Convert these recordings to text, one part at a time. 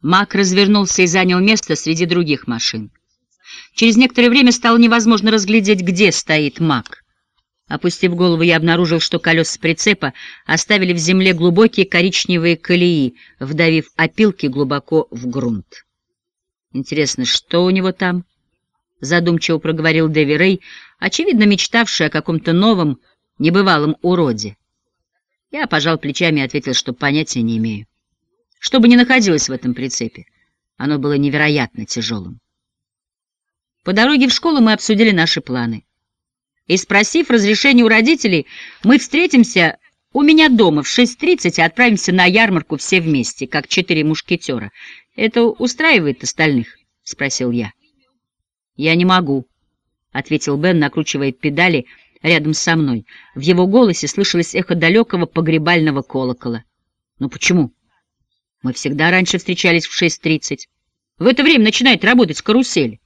Мак развернулся и занял место среди других машин. Через некоторое время стало невозможно разглядеть, где стоит Мак. Опустив голову, я обнаружил, что колеса прицепа оставили в земле глубокие коричневые колеи, вдавив опилки глубоко в грунт. «Интересно, что у него там?» — задумчиво проговорил Дэви Рэй, очевидно мечтавший о каком-то новом, небывалом уроде. Я пожал плечами и ответил, что понятия не имею. Что бы ни находилось в этом прицепе, оно было невероятно тяжелым. По дороге в школу мы обсудили наши планы. И, спросив разрешения у родителей, мы встретимся у меня дома в 6.30 и отправимся на ярмарку все вместе, как четыре мушкетера. Это устраивает остальных? — спросил я. — Я не могу, — ответил Бен, накручивая педали рядом со мной. В его голосе слышалось эхо далекого погребального колокола. — Ну почему? — мы всегда раньше встречались в 6.30. В это время начинает работать карусель.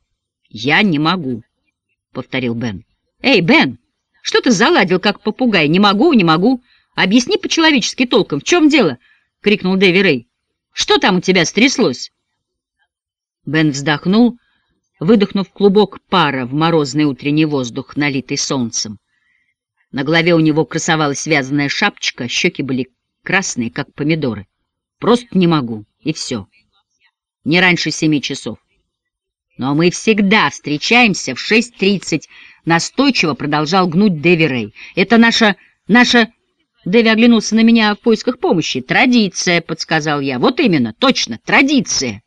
Я не могу, — повторил Бен. Эй, Бен, что ты заладил, как попугай? Не могу, не могу. Объясни по-человечески толком. В чем дело? — крикнул Дэви Рэй. Что там у тебя стряслось? Бен вздохнул, выдохнув клубок пара в морозный утренний воздух, налитый солнцем. На голове у него красовалась связанная шапочка, щеки были красные, как помидоры. Просто не могу, и все. Не раньше семи часов. Но мы всегда встречаемся в 6.30, настойчиво продолжал гнуть Дэви Рэй. Это наша... наша... Дэви оглянулся на меня в поисках помощи. «Традиция», — подсказал я. «Вот именно, точно, традиция».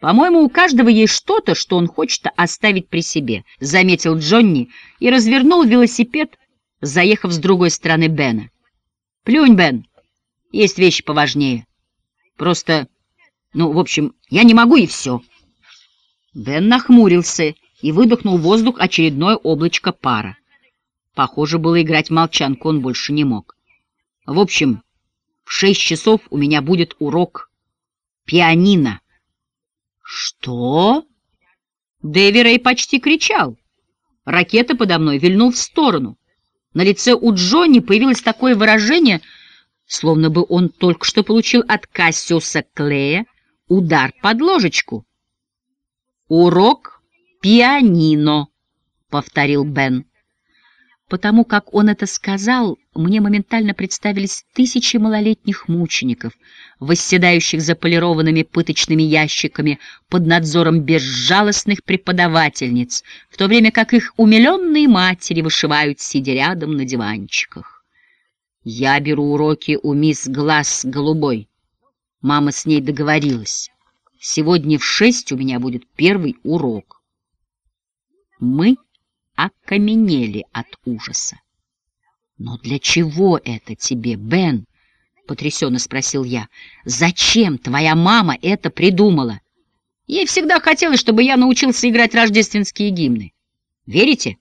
«По-моему, у каждого есть что-то, что он хочет оставить при себе», — заметил Джонни и развернул велосипед, заехав с другой стороны Бена. «Плюнь, Бен, есть вещи поважнее». Просто, ну, в общем, я не могу и все. Бен нахмурился и выдохнул в воздух очередное облачко пара. Похоже было, играть молчанку он больше не мог. В общем, в шесть часов у меня будет урок пианино. Что? Дэви Рэй почти кричал. Ракета подо мной вильнул в сторону. На лице у Джонни появилось такое выражение — словно бы он только что получил от Кассиуса Клея удар под ложечку. «Урок пианино», — повторил Бен. Потому как он это сказал, мне моментально представились тысячи малолетних мучеников, восседающих за полированными пыточными ящиками под надзором безжалостных преподавательниц, в то время как их умиленные матери вышивают, сидя рядом на диванчиках. Я беру уроки у мисс Глаз Голубой. Мама с ней договорилась. Сегодня в шесть у меня будет первый урок. Мы окаменели от ужаса. «Но для чего это тебе, Бен?» — потрясенно спросил я. «Зачем твоя мама это придумала?» Ей всегда хотелось, чтобы я научился играть рождественские гимны. Верите?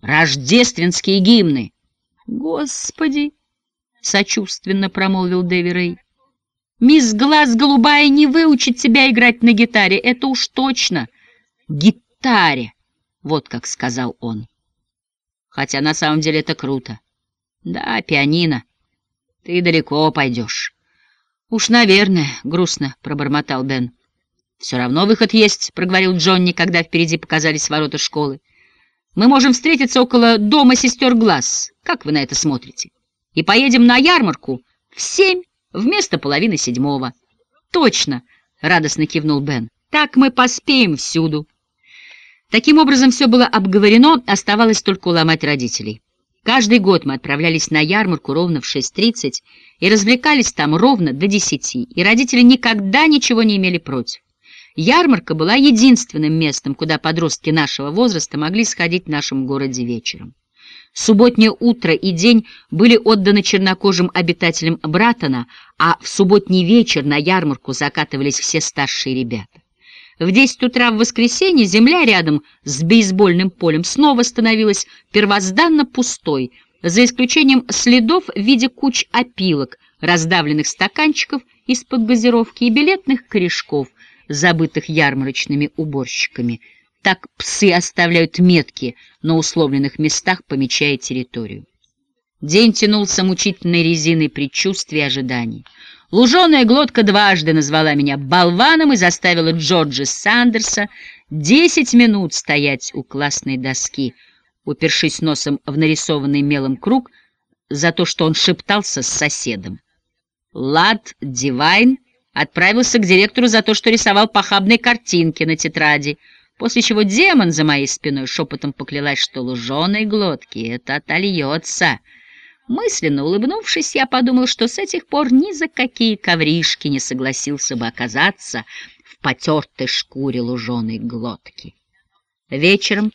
Рождественские гимны! Господи! сочувственно промолвил Дэви Рэй. «Мисс Глаз Голубая не выучит тебя играть на гитаре, это уж точно. Гитаре!» — вот как сказал он. Хотя на самом деле это круто. Да, пианино. Ты далеко пойдешь. Уж, наверное, грустно пробормотал Бен. Все равно выход есть, проговорил Джонни, когда впереди показались ворота школы. Мы можем встретиться около дома сестер Глаз. Как вы на это смотрите? и поедем на ярмарку в семь вместо половины седьмого. — Точно! — радостно кивнул Бен. — Так мы поспеем всюду. Таким образом, все было обговорено, оставалось только уломать родителей. Каждый год мы отправлялись на ярмарку ровно в 6.30 и развлекались там ровно до 10, и родители никогда ничего не имели против. Ярмарка была единственным местом, куда подростки нашего возраста могли сходить в нашем городе вечером. Субботнее утро и день были отданы чернокожим обитателям Братона, а в субботний вечер на ярмарку закатывались все старшие ребята. В десять утра в воскресенье земля рядом с бейсбольным полем снова становилась первозданно пустой, за исключением следов в виде куч опилок, раздавленных стаканчиков из-под газировки и билетных корешков, забытых ярмарочными уборщиками — так псы оставляют метки на условленных местах, помечая территорию. День тянулся мучительной резиной предчувствий и ожиданий. Луженая глотка дважды назвала меня болваном и заставила Джорджа Сандерса десять минут стоять у классной доски, упершись носом в нарисованный мелом круг за то, что он шептался с соседом. Лад Дивайн отправился к директору за то, что рисовал похабные картинки на тетради, после чего демон за моей спиной шепотом поклялась, что луженой глотки это отольется. Мысленно улыбнувшись, я подумал, что с этих пор ни за какие ковришки не согласился бы оказаться в потертой шкуре луженой глотки. Вечером,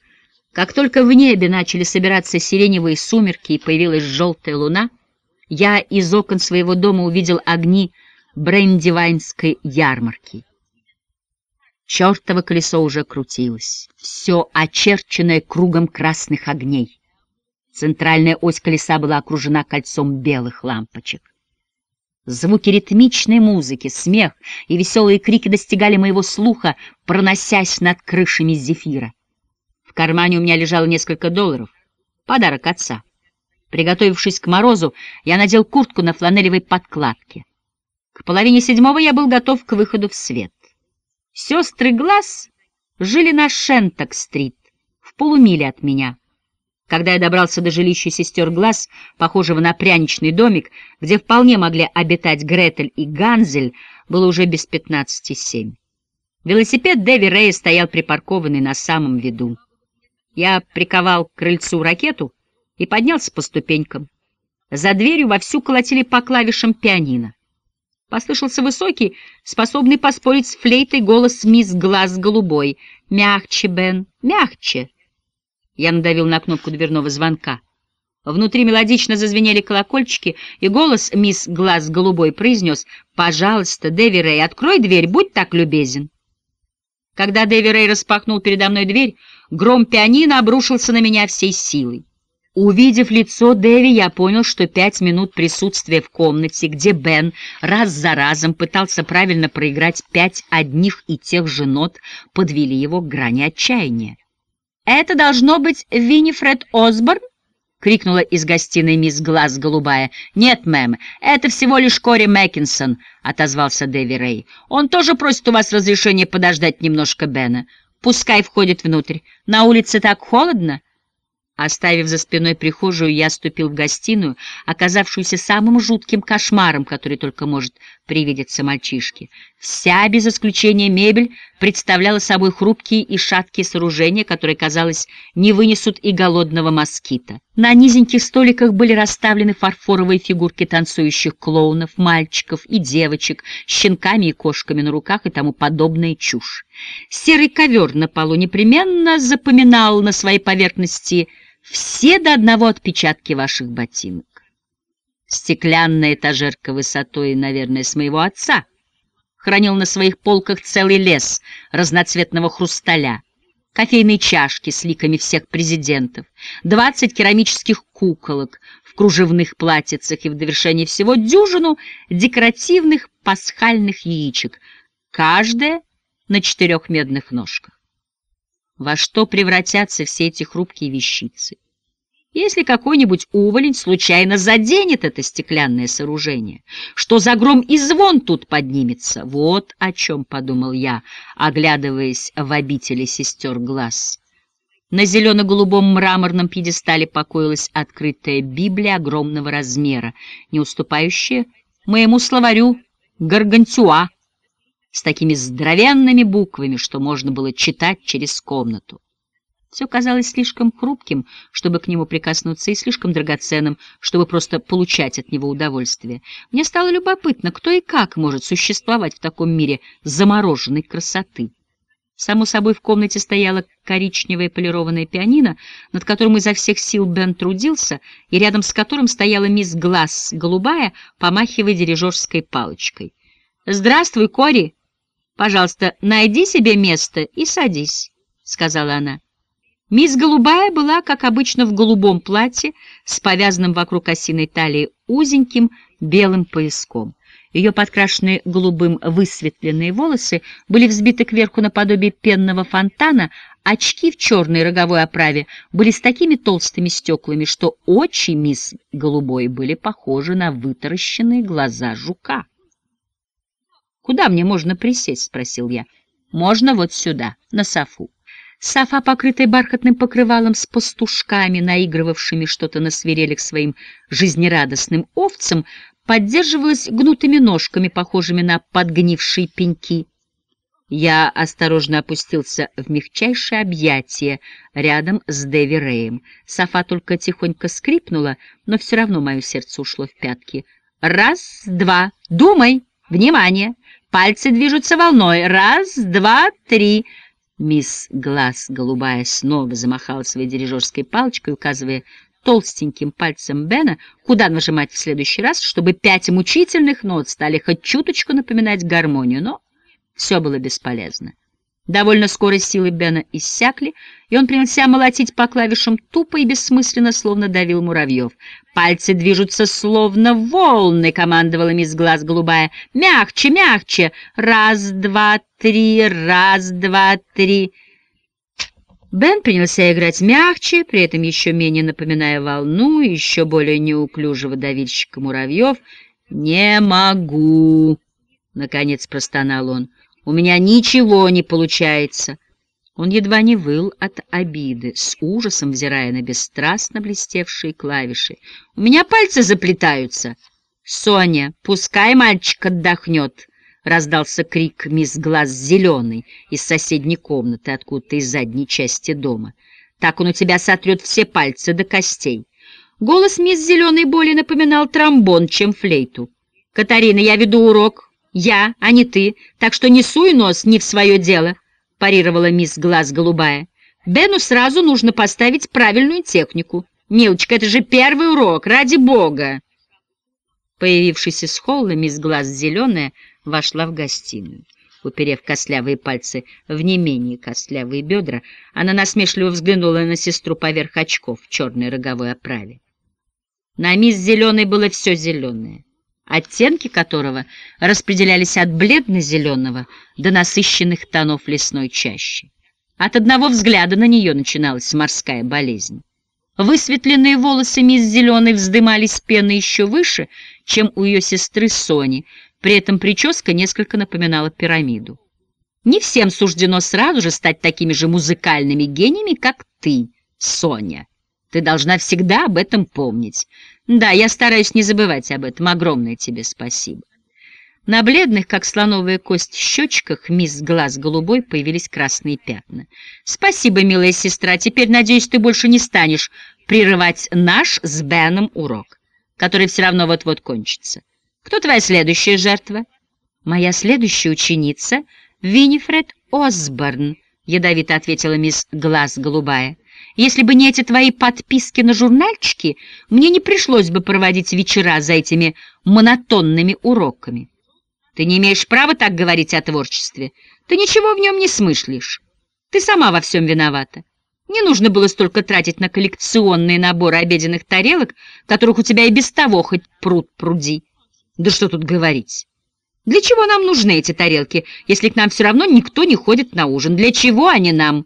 как только в небе начали собираться сиреневые сумерки и появилась желтая луна, я из окон своего дома увидел огни брендивайнской ярмарки. Чёртово колесо уже крутилось, все очерченное кругом красных огней. Центральная ось колеса была окружена кольцом белых лампочек. Звуки ритмичной музыки, смех и веселые крики достигали моего слуха, проносясь над крышами зефира. В кармане у меня лежало несколько долларов. Подарок отца. Приготовившись к морозу, я надел куртку на фланелевой подкладке. К половине седьмого я был готов к выходу в свет. Сестры Глаз жили на Шенток-стрит, в полумиле от меня. Когда я добрался до жилища сестер Глаз, похожего на пряничный домик, где вполне могли обитать Гретель и Ганзель, было уже без пятнадцати семь. Велосипед Дэви Рэя стоял припаркованный на самом виду. Я приковал к крыльцу ракету и поднялся по ступенькам. За дверью вовсю колотили по клавишам пианино. Послышался высокий, способный поспорить с флейтой голос мисс Глаз Голубой. «Мягче, Бен, мягче!» Я надавил на кнопку дверного звонка. Внутри мелодично зазвенели колокольчики, и голос мисс Глаз Голубой произнес «Пожалуйста, Дэви Рэй, открой дверь, будь так любезен». Когда Дэви Рэй распахнул передо мной дверь, гром пианино обрушился на меня всей силой. Увидев лицо Дэви, я понял, что пять минут присутствия в комнате, где Бен раз за разом пытался правильно проиграть пять одних и тех же нот, подвели его к грани отчаяния. «Это должно быть Виннифред Осборн?» — крикнула из гостиной мисс Глаз Голубая. «Нет, мэм, это всего лишь Кори Мэккинсон», — отозвался Дэви Рэй. «Он тоже просит у вас разрешения подождать немножко Бена. Пускай входит внутрь. На улице так холодно». Оставив за спиной прихожую, я ступил в гостиную, оказавшуюся самым жутким кошмаром, который только может привидеться мальчишке. Вся, без исключения мебель, представляла собой хрупкие и шаткие сооружения, которые, казалось, не вынесут и голодного москита. На низеньких столиках были расставлены фарфоровые фигурки танцующих клоунов, мальчиков и девочек, щенками и кошками на руках и тому подобная чушь. Серый ковер на полу непременно запоминал на своей поверхности все до одного отпечатки ваших ботинок. Стеклянная этажерка высотой, наверное, с моего отца хранил на своих полках целый лес разноцветного хрусталя, кофейные чашки с ликами всех президентов, двадцать керамических куколок в кружевных платьицах и в довершении всего дюжину декоративных пасхальных яичек, каждая на четырех медных ножках. Во что превратятся все эти хрупкие вещицы? Если какой-нибудь уволень случайно заденет это стеклянное сооружение, что за гром и звон тут поднимется? Вот о чем подумал я, оглядываясь в обители сестер глаз. На зелено-голубом мраморном пьедестале покоилась открытая Библия огромного размера, не уступающая моему словарю Гаргантюа, с такими здоровенными буквами, что можно было читать через комнату. Все казалось слишком хрупким, чтобы к нему прикоснуться, и слишком драгоценным, чтобы просто получать от него удовольствие. Мне стало любопытно, кто и как может существовать в таком мире замороженной красоты. Само собой, в комнате стояла коричневая полированная пианино, над которым изо всех сил Бен трудился, и рядом с которым стояла мисс Глаз, голубая, помахивая дирижерской палочкой. «Здравствуй, Кори!» «Пожалуйста, найди себе место и садись», — сказала она. Мисс Голубая была, как обычно, в голубом платье с повязанным вокруг осиной талии узеньким белым пояском. Ее подкрашенные голубым высветленные волосы были взбиты кверху наподобие пенного фонтана, очки в черной роговой оправе были с такими толстыми стеклами, что очи мисс Голубой были похожи на вытаращенные глаза жука. «Куда мне можно присесть?» — спросил я. «Можно вот сюда, на софу». Софа, покрытая бархатным покрывалом с пастушками, наигрывавшими что-то на свирелях своим жизнерадостным овцам, поддерживалась гнутыми ножками, похожими на подгнившие пеньки. Я осторожно опустился в мягчайшее объятие рядом с Дэви Рэем. Софа только тихонько скрипнула, но все равно мое сердце ушло в пятки. «Раз, два, думай! Внимание! Пальцы движутся волной! Раз, два, три!» Мисс Глаз Голубая снова замахала своей дирижерской палочкой, указывая толстеньким пальцем Бена, куда нажимать в следующий раз, чтобы пять мучительных нот стали хоть чуточку напоминать гармонию, но все было бесполезно. Довольно скоро силы Бена иссякли, и он принялся молотить по клавишам тупо и бессмысленно, словно давил муравьев. «Пальцы движутся словно волны», — командовала мисс Глаз Голубая. «Мягче, мягче! Раз, два, три, раз, два, три!» Бен принялся играть мягче, при этом еще менее напоминая волну, еще более неуклюжего давильщика муравьев. «Не могу!» — наконец простонал он. «У меня ничего не получается!» Он едва не выл от обиды, с ужасом взирая на бесстрастно блестевшие клавиши. «У меня пальцы заплетаются!» «Соня, пускай мальчик отдохнет!» — раздался крик мисс Глаз Зеленый из соседней комнаты, откуда-то из задней части дома. «Так он у тебя сотрет все пальцы до костей!» Голос мисс Зеленый более напоминал тромбон, чем флейту. «Катарина, я веду урок. Я, а не ты, так что не суй нос не в свое дело!» парировала мисс Глаз Голубая. «Бену сразу нужно поставить правильную технику. Милочка, это же первый урок, ради бога!» Появившись из холла, мисс Глаз Зеленая вошла в гостиную. Уперев костлявые пальцы в не менее костлявые бедра, она насмешливо взглянула на сестру поверх очков в черной роговой оправе. На мисс Зеленой было все зеленое оттенки которого распределялись от бледно-зеленого до насыщенных тонов лесной чащи. От одного взгляда на нее начиналась морская болезнь. Высветленные волосы мисс Зеленой вздымались пеной еще выше, чем у ее сестры Сони, при этом прическа несколько напоминала пирамиду. Не всем суждено сразу же стать такими же музыкальными гениями, как ты, Соня. Ты должна всегда об этом помнить. Да, я стараюсь не забывать об этом. Огромное тебе спасибо. На бледных, как слоновая кость, щечках мисс Глаз Голубой появились красные пятна. «Спасибо, милая сестра. Теперь, надеюсь, ты больше не станешь прерывать наш с Беном урок, который все равно вот-вот кончится. Кто твоя следующая жертва?» «Моя следующая ученица — Винифред Осборн», — ядовито ответила мисс Глаз Голубая. Если бы не эти твои подписки на журнальчики, мне не пришлось бы проводить вечера за этими монотонными уроками. Ты не имеешь права так говорить о творчестве. Ты ничего в нем не смыслишь. Ты сама во всем виновата. Не нужно было столько тратить на коллекционные наборы обеденных тарелок, которых у тебя и без того хоть пруд пруди. Да что тут говорить? Для чего нам нужны эти тарелки, если к нам все равно никто не ходит на ужин? Для чего они нам?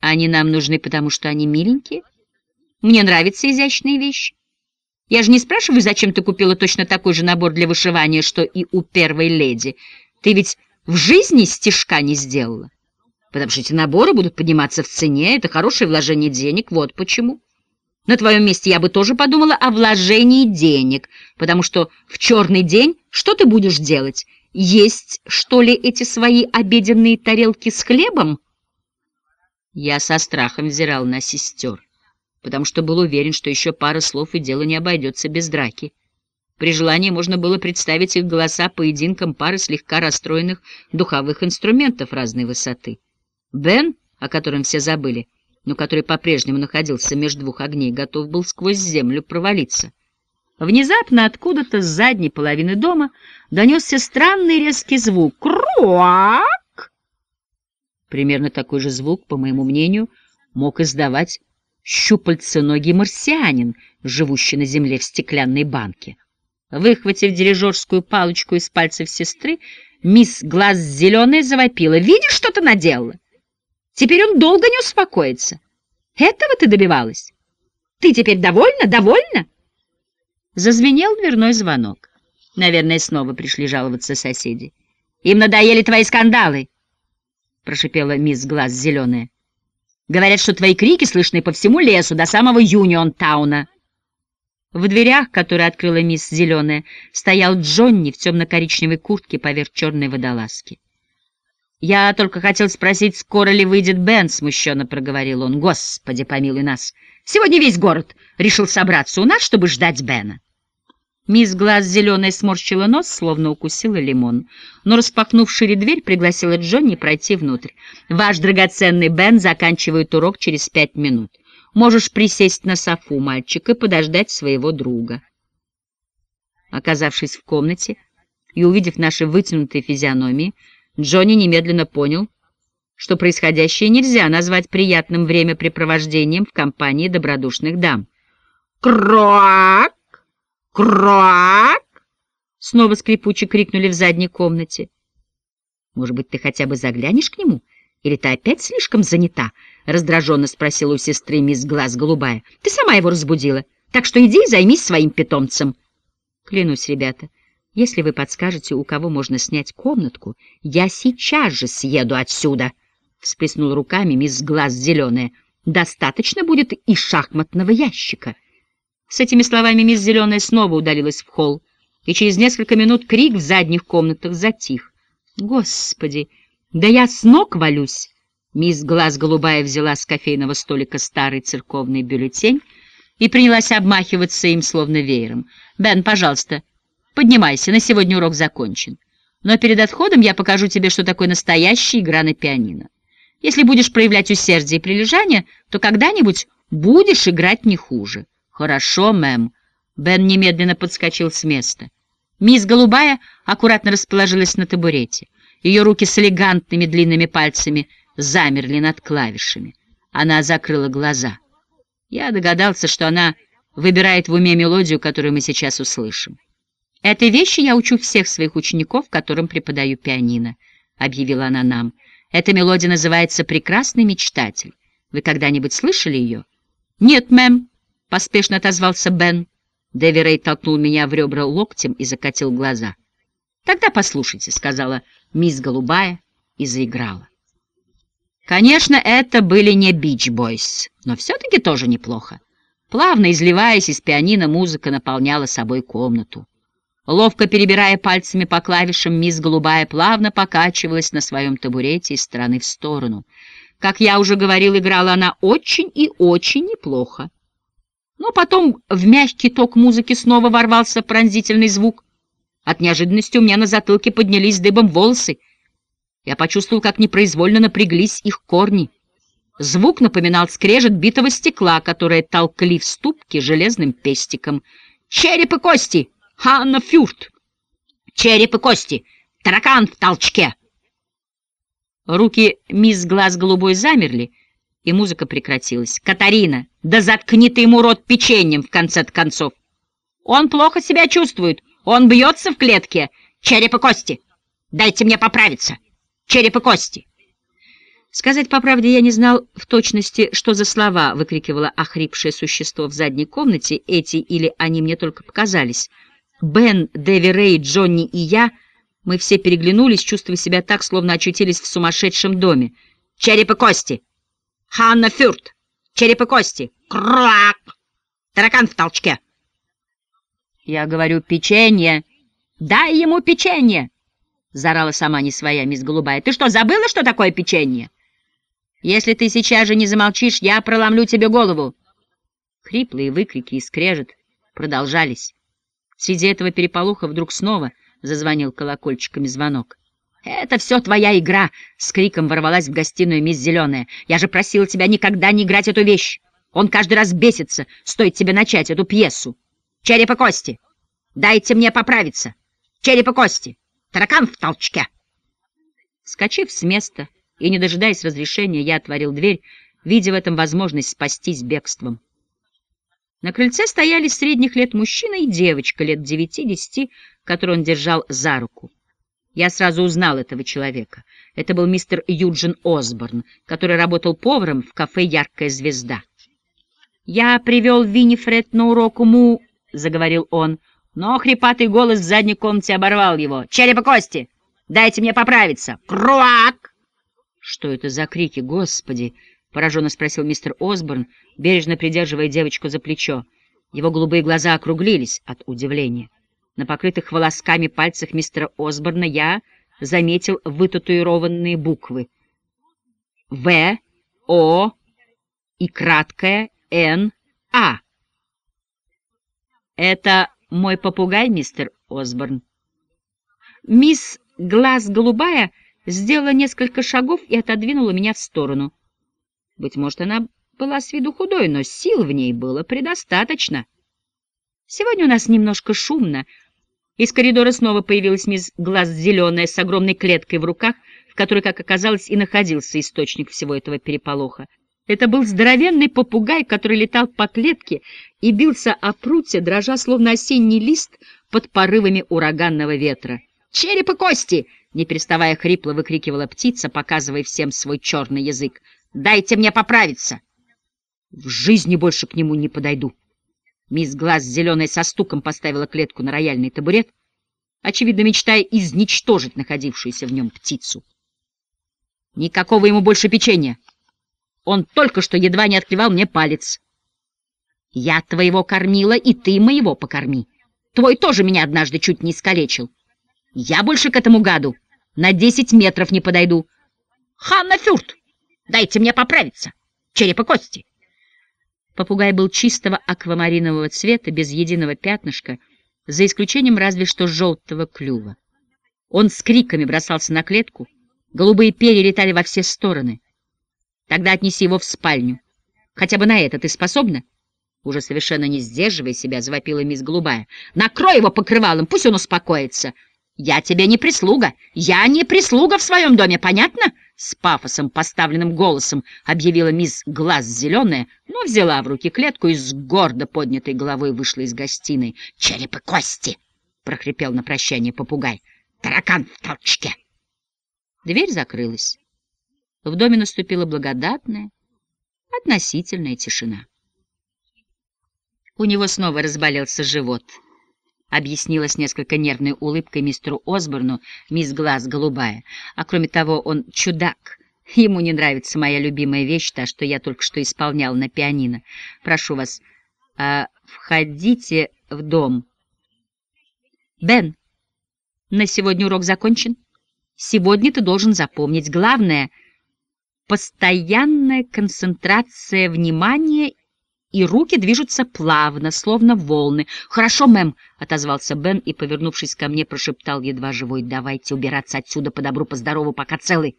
Они нам нужны, потому что они миленькие. Мне нравятся изящные вещи. Я же не спрашиваю, зачем ты купила точно такой же набор для вышивания, что и у первой леди. Ты ведь в жизни стежка не сделала. Потому что эти наборы будут подниматься в цене, это хорошее вложение денег, вот почему. На твоем месте я бы тоже подумала о вложении денег, потому что в черный день что ты будешь делать? Есть, что ли, эти свои обеденные тарелки с хлебом? Я со страхом взирал на сестер, потому что был уверен, что еще пара слов и дело не обойдется без драки. При желании можно было представить их голоса поединком пары слегка расстроенных духовых инструментов разной высоты. Бен, о котором все забыли, но который по-прежнему находился между двух огней, готов был сквозь землю провалиться. Внезапно откуда-то с задней половины дома донесся странный резкий звук. «Круак!» Примерно такой же звук, по моему мнению, мог издавать щупальценогий марсианин, живущий на земле в стеклянной банке. Выхватив дирижерскую палочку из пальцев сестры, мисс Глаз Зеленая завопила. «Видишь, что ты наделала? Теперь он долго не успокоится. Этого ты добивалась? Ты теперь довольна? Довольна?» Зазвенел дверной звонок. Наверное, снова пришли жаловаться соседи. Им надоели твои скандалы, — прошипела мисс Глаз зеленая. Говорят, что твои крики слышны по всему лесу до самого Юнион-тауна. В дверях, которые открыла мисс Зеленая, стоял Джонни в темно-коричневой куртке поверх черной водолазки. «Я только хотел спросить, скоро ли выйдет Бен?» — смущенно проговорил он. «Господи, помилуй нас! Сегодня весь город решил собраться у нас, чтобы ждать Бена». Мисс Глаз зеленая сморщила нос, словно укусила лимон, но, распахнув шире дверь, пригласила Джонни пройти внутрь. «Ваш драгоценный Бен заканчивает урок через пять минут. Можешь присесть на софу, мальчик, и подождать своего друга. Оказавшись в комнате и увидев наши вытянутые физиономии, Джонни немедленно понял, что происходящее нельзя назвать приятным времяпрепровождением в компании добродушных дам. «Кроак! Кроак!» Снова скрипуче крикнули в задней комнате. «Может быть, ты хотя бы заглянешь к нему?» Или ты опять слишком занята? — раздраженно спросила у сестры мисс Глаз Голубая. — Ты сама его разбудила, так что иди и займись своим питомцем. Клянусь, ребята, если вы подскажете, у кого можно снять комнатку, я сейчас же съеду отсюда, — всплеснула руками мисс Глаз Зеленая. — Достаточно будет и шахматного ящика. С этими словами мисс Зеленая снова удалилась в холл, и через несколько минут крик в задних комнатах затих. Господи! «Да я с ног валюсь!» Мисс Глаз Голубая взяла с кофейного столика старый церковный бюллетень и принялась обмахиваться им словно веером. «Бен, пожалуйста, поднимайся, на сегодня урок закончен. Но перед отходом я покажу тебе, что такое настоящая игра на пианино. Если будешь проявлять усердие и прилежание, то когда-нибудь будешь играть не хуже». «Хорошо, мэм». Бен немедленно подскочил с места. Мисс Голубая аккуратно расположилась на табурете. Ее руки с элегантными длинными пальцами замерли над клавишами. Она закрыла глаза. Я догадался, что она выбирает в уме мелодию, которую мы сейчас услышим. «Этой вещи я учу всех своих учеников, которым преподаю пианино», — объявила она нам. «Эта мелодия называется «Прекрасный мечтатель». Вы когда-нибудь слышали ее?» «Нет, мэм», — поспешно отозвался Бен. Дэви Рэй толкнул меня в ребра локтем и закатил глаза. «Тогда послушайте», — сказала мисс Голубая и заиграла. Конечно, это были не Бич Бойс, но все-таки тоже неплохо. Плавно изливаясь из пианино, музыка наполняла собой комнату. Ловко перебирая пальцами по клавишам, мисс Голубая плавно покачивалась на своем табурете из стороны в сторону. Как я уже говорил, играла она очень и очень неплохо. Но потом в мягкий ток музыки снова ворвался пронзительный звук — от неожиданности у меня на затылке поднялись дыбом волосы. Я почувствовал, как непроизвольно напряглись их корни. Звук напоминал скрежет битого стекла, которое толкли в ступке железным пестиком. «Череп и кости! Ханна Фюрт! Череп и кости! Таракан в толчке!» Руки мисс Глаз Голубой замерли, и музыка прекратилась. «Катарина, да заткни ты ему рот печеньем, в конце концов! Он плохо себя чувствует!» Он бьется в клетке. Череп и кости. Дайте мне поправиться. Череп и кости. Сказать по правде, я не знал в точности, что за слова выкрикивало охрипшее существо в задней комнате, эти или они мне только показались. Бен, Дэви Рэй, Джонни и я, мы все переглянулись, чувствуя себя так, словно очутились в сумасшедшем доме. «Череп и кости! Ханна Фюрт! Череп и кости! Крак! Таракан в толчке!» Я говорю, печенье. Дай ему печенье. Зарала сама не своя мисс Голубая. Ты что, забыла, что такое печенье? Если ты сейчас же не замолчишь, я проломлю тебе голову. Хриплые выкрики и скрежет продолжались. Среди этого переполоха вдруг снова зазвонил колокольчиками звонок. «Это все твоя игра!» — с криком ворвалась в гостиную мисс Зеленая. «Я же просила тебя никогда не играть эту вещь! Он каждый раз бесится, стоит тебе начать эту пьесу!» Череп и кости! Дайте мне поправиться! Череп и кости! Таракан в толчке!» Скочив с места и не дожидаясь разрешения, я отворил дверь, видя в этом возможность спастись бегством. На крыльце стояли средних лет мужчина и девочка лет девяти-десяти, которую он держал за руку. Я сразу узнал этого человека. Это был мистер Юджин Осборн, который работал поваром в кафе «Яркая звезда». Я привел Виннифред на урок уму — заговорил он, но хрипатый голос в задней комнате оборвал его. «Череп и кости! Дайте мне поправиться! Круак!» «Что это за крики, господи?» — пораженно спросил мистер Осборн, бережно придерживая девочку за плечо. Его голубые глаза округлились от удивления. На покрытых волосками пальцах мистера Осборна я заметил вытатуированные буквы. В, О и краткое Н, А. «Это мой попугай, мистер Осборн». Мисс Глаз Голубая сделала несколько шагов и отодвинула меня в сторону. Быть может, она была с виду худой, но сил в ней было предостаточно. Сегодня у нас немножко шумно. Из коридора снова появилась мисс Глаз Зеленая с огромной клеткой в руках, в которой, как оказалось, и находился источник всего этого переполоха. Это был здоровенный попугай, который летал по клетке и бился о прутья, дрожа, словно осенний лист под порывами ураганного ветра. «Череп и кости!» — не переставая хрипло выкрикивала птица, показывая всем свой черный язык. «Дайте мне поправиться!» «В жизни больше к нему не подойду!» Мисс Глаз зеленой со стуком поставила клетку на рояльный табурет, очевидно мечтая изничтожить находившуюся в нем птицу. «Никакого ему больше печенья! Он только что едва не отклевал мне палец!» «Я твоего кормила, и ты моего покорми! Твой тоже меня однажды чуть не искалечил!» Я больше к этому гаду на десять метров не подойду. Ханна Фюрт, дайте мне поправиться. Череп кости. Попугай был чистого аквамаринового цвета, без единого пятнышка, за исключением разве что желтого клюва. Он с криками бросался на клетку, голубые перья летали во все стороны. Тогда отнеси его в спальню. Хотя бы на это ты способна? Уже совершенно не сдерживая себя, завопила мисс Голубая. Накрой его покрывалом, пусть он успокоится. «Я тебе не прислуга! Я не прислуга в своем доме, понятно?» С пафосом, поставленным голосом объявила мисс Глаз Зеленая, но взяла в руки клетку и с гордо поднятой головой вышла из гостиной. «Череп и кости!» — прохрипел на прощание попугай. «Таракан в толчке!» Дверь закрылась. В доме наступила благодатная, относительная тишина. У него снова разболелся живот — объяснила с несколько нервной улыбкой мистеру Осборну мисс Глаз Голубая. А кроме того, он чудак. Ему не нравится моя любимая вещь, та, что я только что исполнял на пианино. Прошу вас, а, входите в дом. Бен, на сегодня урок закончен. Сегодня ты должен запомнить главное — постоянная концентрация внимания и руки движутся плавно, словно волны. «Хорошо, мэм», — отозвался Бен и, повернувшись ко мне, прошептал едва живой, «давайте убираться отсюда по добру, по здорову, пока целы».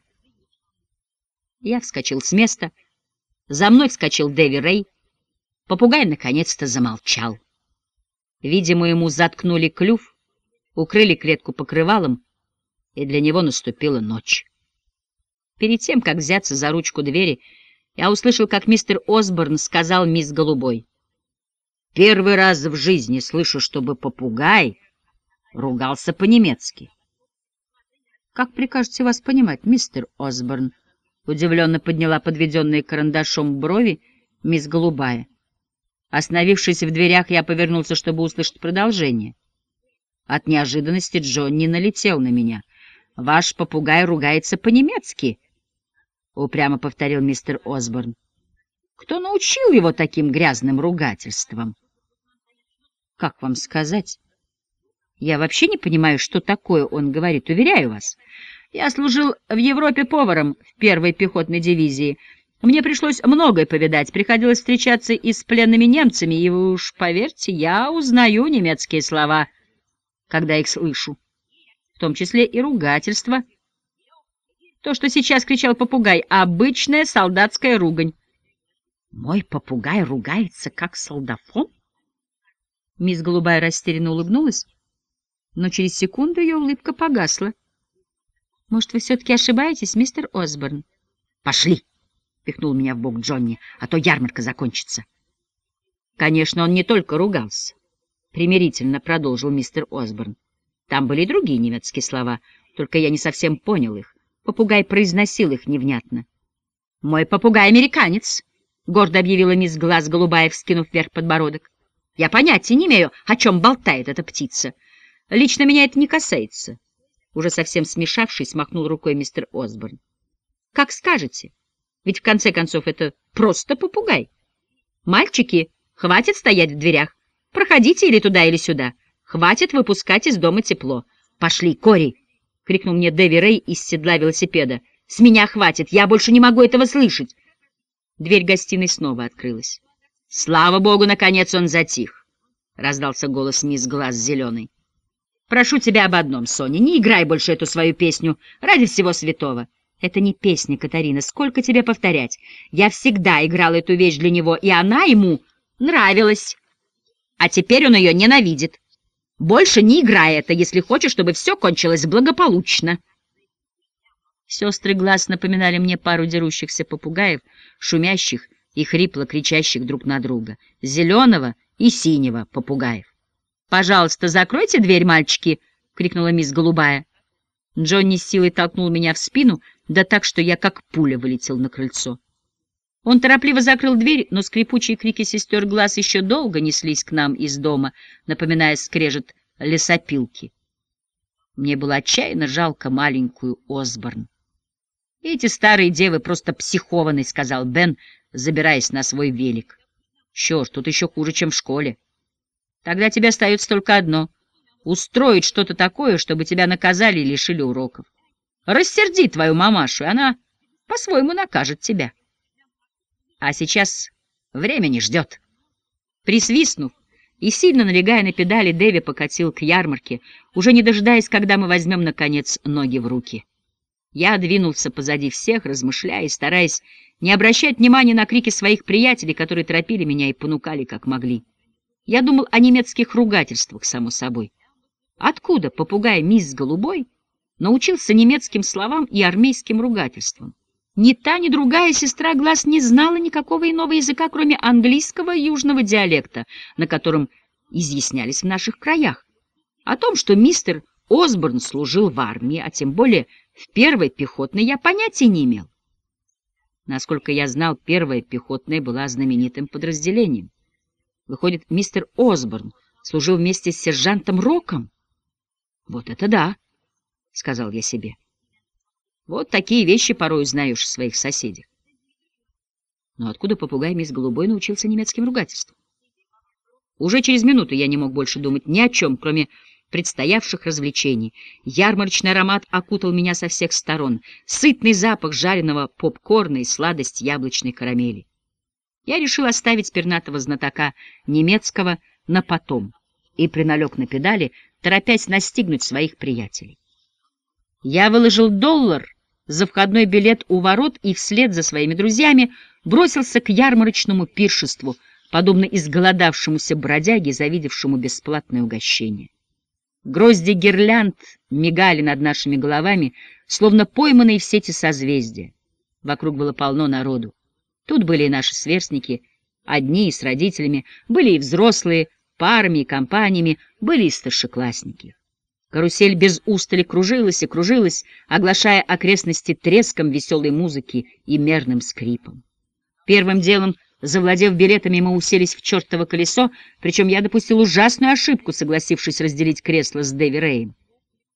Я вскочил с места. За мной вскочил Дэви Рэй. Попугай наконец-то замолчал. Видимо, ему заткнули клюв, укрыли клетку покрывалом, и для него наступила ночь. Перед тем, как взяться за ручку двери, я услышал, как мистер Осборн сказал мисс Голубой. «Первый раз в жизни слышу, чтобы попугай ругался по-немецки». «Как прикажете вас понимать, мистер Осборн?» Удивленно подняла подведенные карандашом брови мисс Голубая. Остановившись в дверях, я повернулся, чтобы услышать продолжение. От неожиданности Джонни налетел на меня. «Ваш попугай ругается по-немецки», — упрямо повторил мистер Осборн. «Кто научил его таким грязным ругательством?» «Как вам сказать?» «Я вообще не понимаю, что такое он говорит, уверяю вас. Я служил в Европе поваром в первой пехотной дивизии. Мне пришлось многое повидать, приходилось встречаться и с пленными немцами, и уж поверьте, я узнаю немецкие слова, когда их слышу, в том числе и ругательства». То, что сейчас кричал попугай, обычная солдатская ругань. Мой попугай ругается, как солдафон? Мисс Голубая растерянно улыбнулась, но через секунду ее улыбка погасла. Может, вы все-таки ошибаетесь, мистер Осборн? Пошли! — пихнул меня в бок Джонни, — а то ярмарка закончится. Конечно, он не только ругался. Примирительно продолжил мистер Осборн. Там были другие немецкие слова, только я не совсем понял их. Попугай произносил их невнятно. «Мой попугай американец», — гордо объявила мисс Глаз Голубая, вскинув вверх подбородок. «Я понятия не имею, о чем болтает эта птица. Лично меня это не касается. Уже совсем смешавшись, махнул рукой мистер Осборн. Как скажете. Ведь в конце концов это просто попугай. Мальчики, хватит стоять в дверях. Проходите или туда, или сюда. Хватит выпускать из дома тепло. Пошли, Кори! — крикнул мне Дэви Рэй из седла велосипеда. «С меня хватит! Я больше не могу этого слышать!» Дверь гостиной снова открылась. «Слава богу, наконец он затих!» — раздался голос мисс Глаз Зеленый. «Прошу тебя об одном, Соня, не играй больше эту свою песню ради всего святого!» «Это не песня, Катарина, сколько тебе повторять? Я всегда играла эту вещь для него, и она ему нравилась. А теперь он ее ненавидит. Больше не играй это, если хочешь, чтобы все кончилось благополучно». Сестры глаз напоминали мне пару дерущихся попугаев, шумящих и хрипло кричащих друг на друга, зеленого и синего попугаев. «Пожалуйста, закройте дверь, мальчики!» — крикнула мисс Голубая. Джонни силой толкнул меня в спину, да так, что я как пуля вылетел на крыльцо. Он торопливо закрыл дверь, но скрипучие крики сестер глаз еще долго неслись к нам из дома, напоминая скрежет лесопилки. Мне было отчаянно жалко маленькую Осборн. «Эти старые девы просто психованы», — сказал Бен, забираясь на свой велик. «Черт, тут еще хуже, чем в школе. Тогда тебе остается только одно — устроить что-то такое, чтобы тебя наказали и лишили уроков. Рассерди твою мамашу, и она по-своему накажет тебя». А сейчас время не ждет. Присвистнув и сильно налегая на педали, Дэви покатил к ярмарке, уже не дожидаясь, когда мы возьмем, наконец, ноги в руки. Я двинулся позади всех, размышляя и стараясь не обращать внимания на крики своих приятелей, которые торопили меня и понукали, как могли. Я думал о немецких ругательствах, само собой. Откуда попугай мисс Голубой научился немецким словам и армейским ругательствам? Ни та, ни другая сестра глаз не знала никакого иного языка, кроме английского южного диалекта, на котором изъяснялись в наших краях. О том, что мистер Осборн служил в армии, а тем более в первой пехотной, я понятия не имел. Насколько я знал, первая пехотная была знаменитым подразделением. Выходит, мистер Осборн служил вместе с сержантом Роком? Вот это да, — сказал я себе. Вот такие вещи порой узнаешь в своих соседях. Но откуда попугай мисс Голубой научился немецким ругательствам? Уже через минуту я не мог больше думать ни о чем, кроме предстоявших развлечений. Ярмарочный аромат окутал меня со всех сторон, сытный запах жареного попкорна и сладость яблочной карамели. Я решил оставить пернатого знатока немецкого на потом и приналег на педали, торопясь настигнуть своих приятелей. Я выложил доллар за входной билет у ворот и вслед за своими друзьями бросился к ярмарочному пиршеству, подобно изголодавшемуся бродяге, завидевшему бесплатное угощение. Грозди гирлянд мигали над нашими головами, словно пойманные в сети созвездия. Вокруг было полно народу. Тут были и наши сверстники, одни и с родителями, были и взрослые, парами и компаниями, были и старшеклассники. Карусель без устали кружилась и кружилась, оглашая окрестности треском веселой музыки и мерным скрипом. Первым делом, завладев билетами, мы уселись в чертово колесо, причем я допустил ужасную ошибку, согласившись разделить кресло с Дэви Рейм.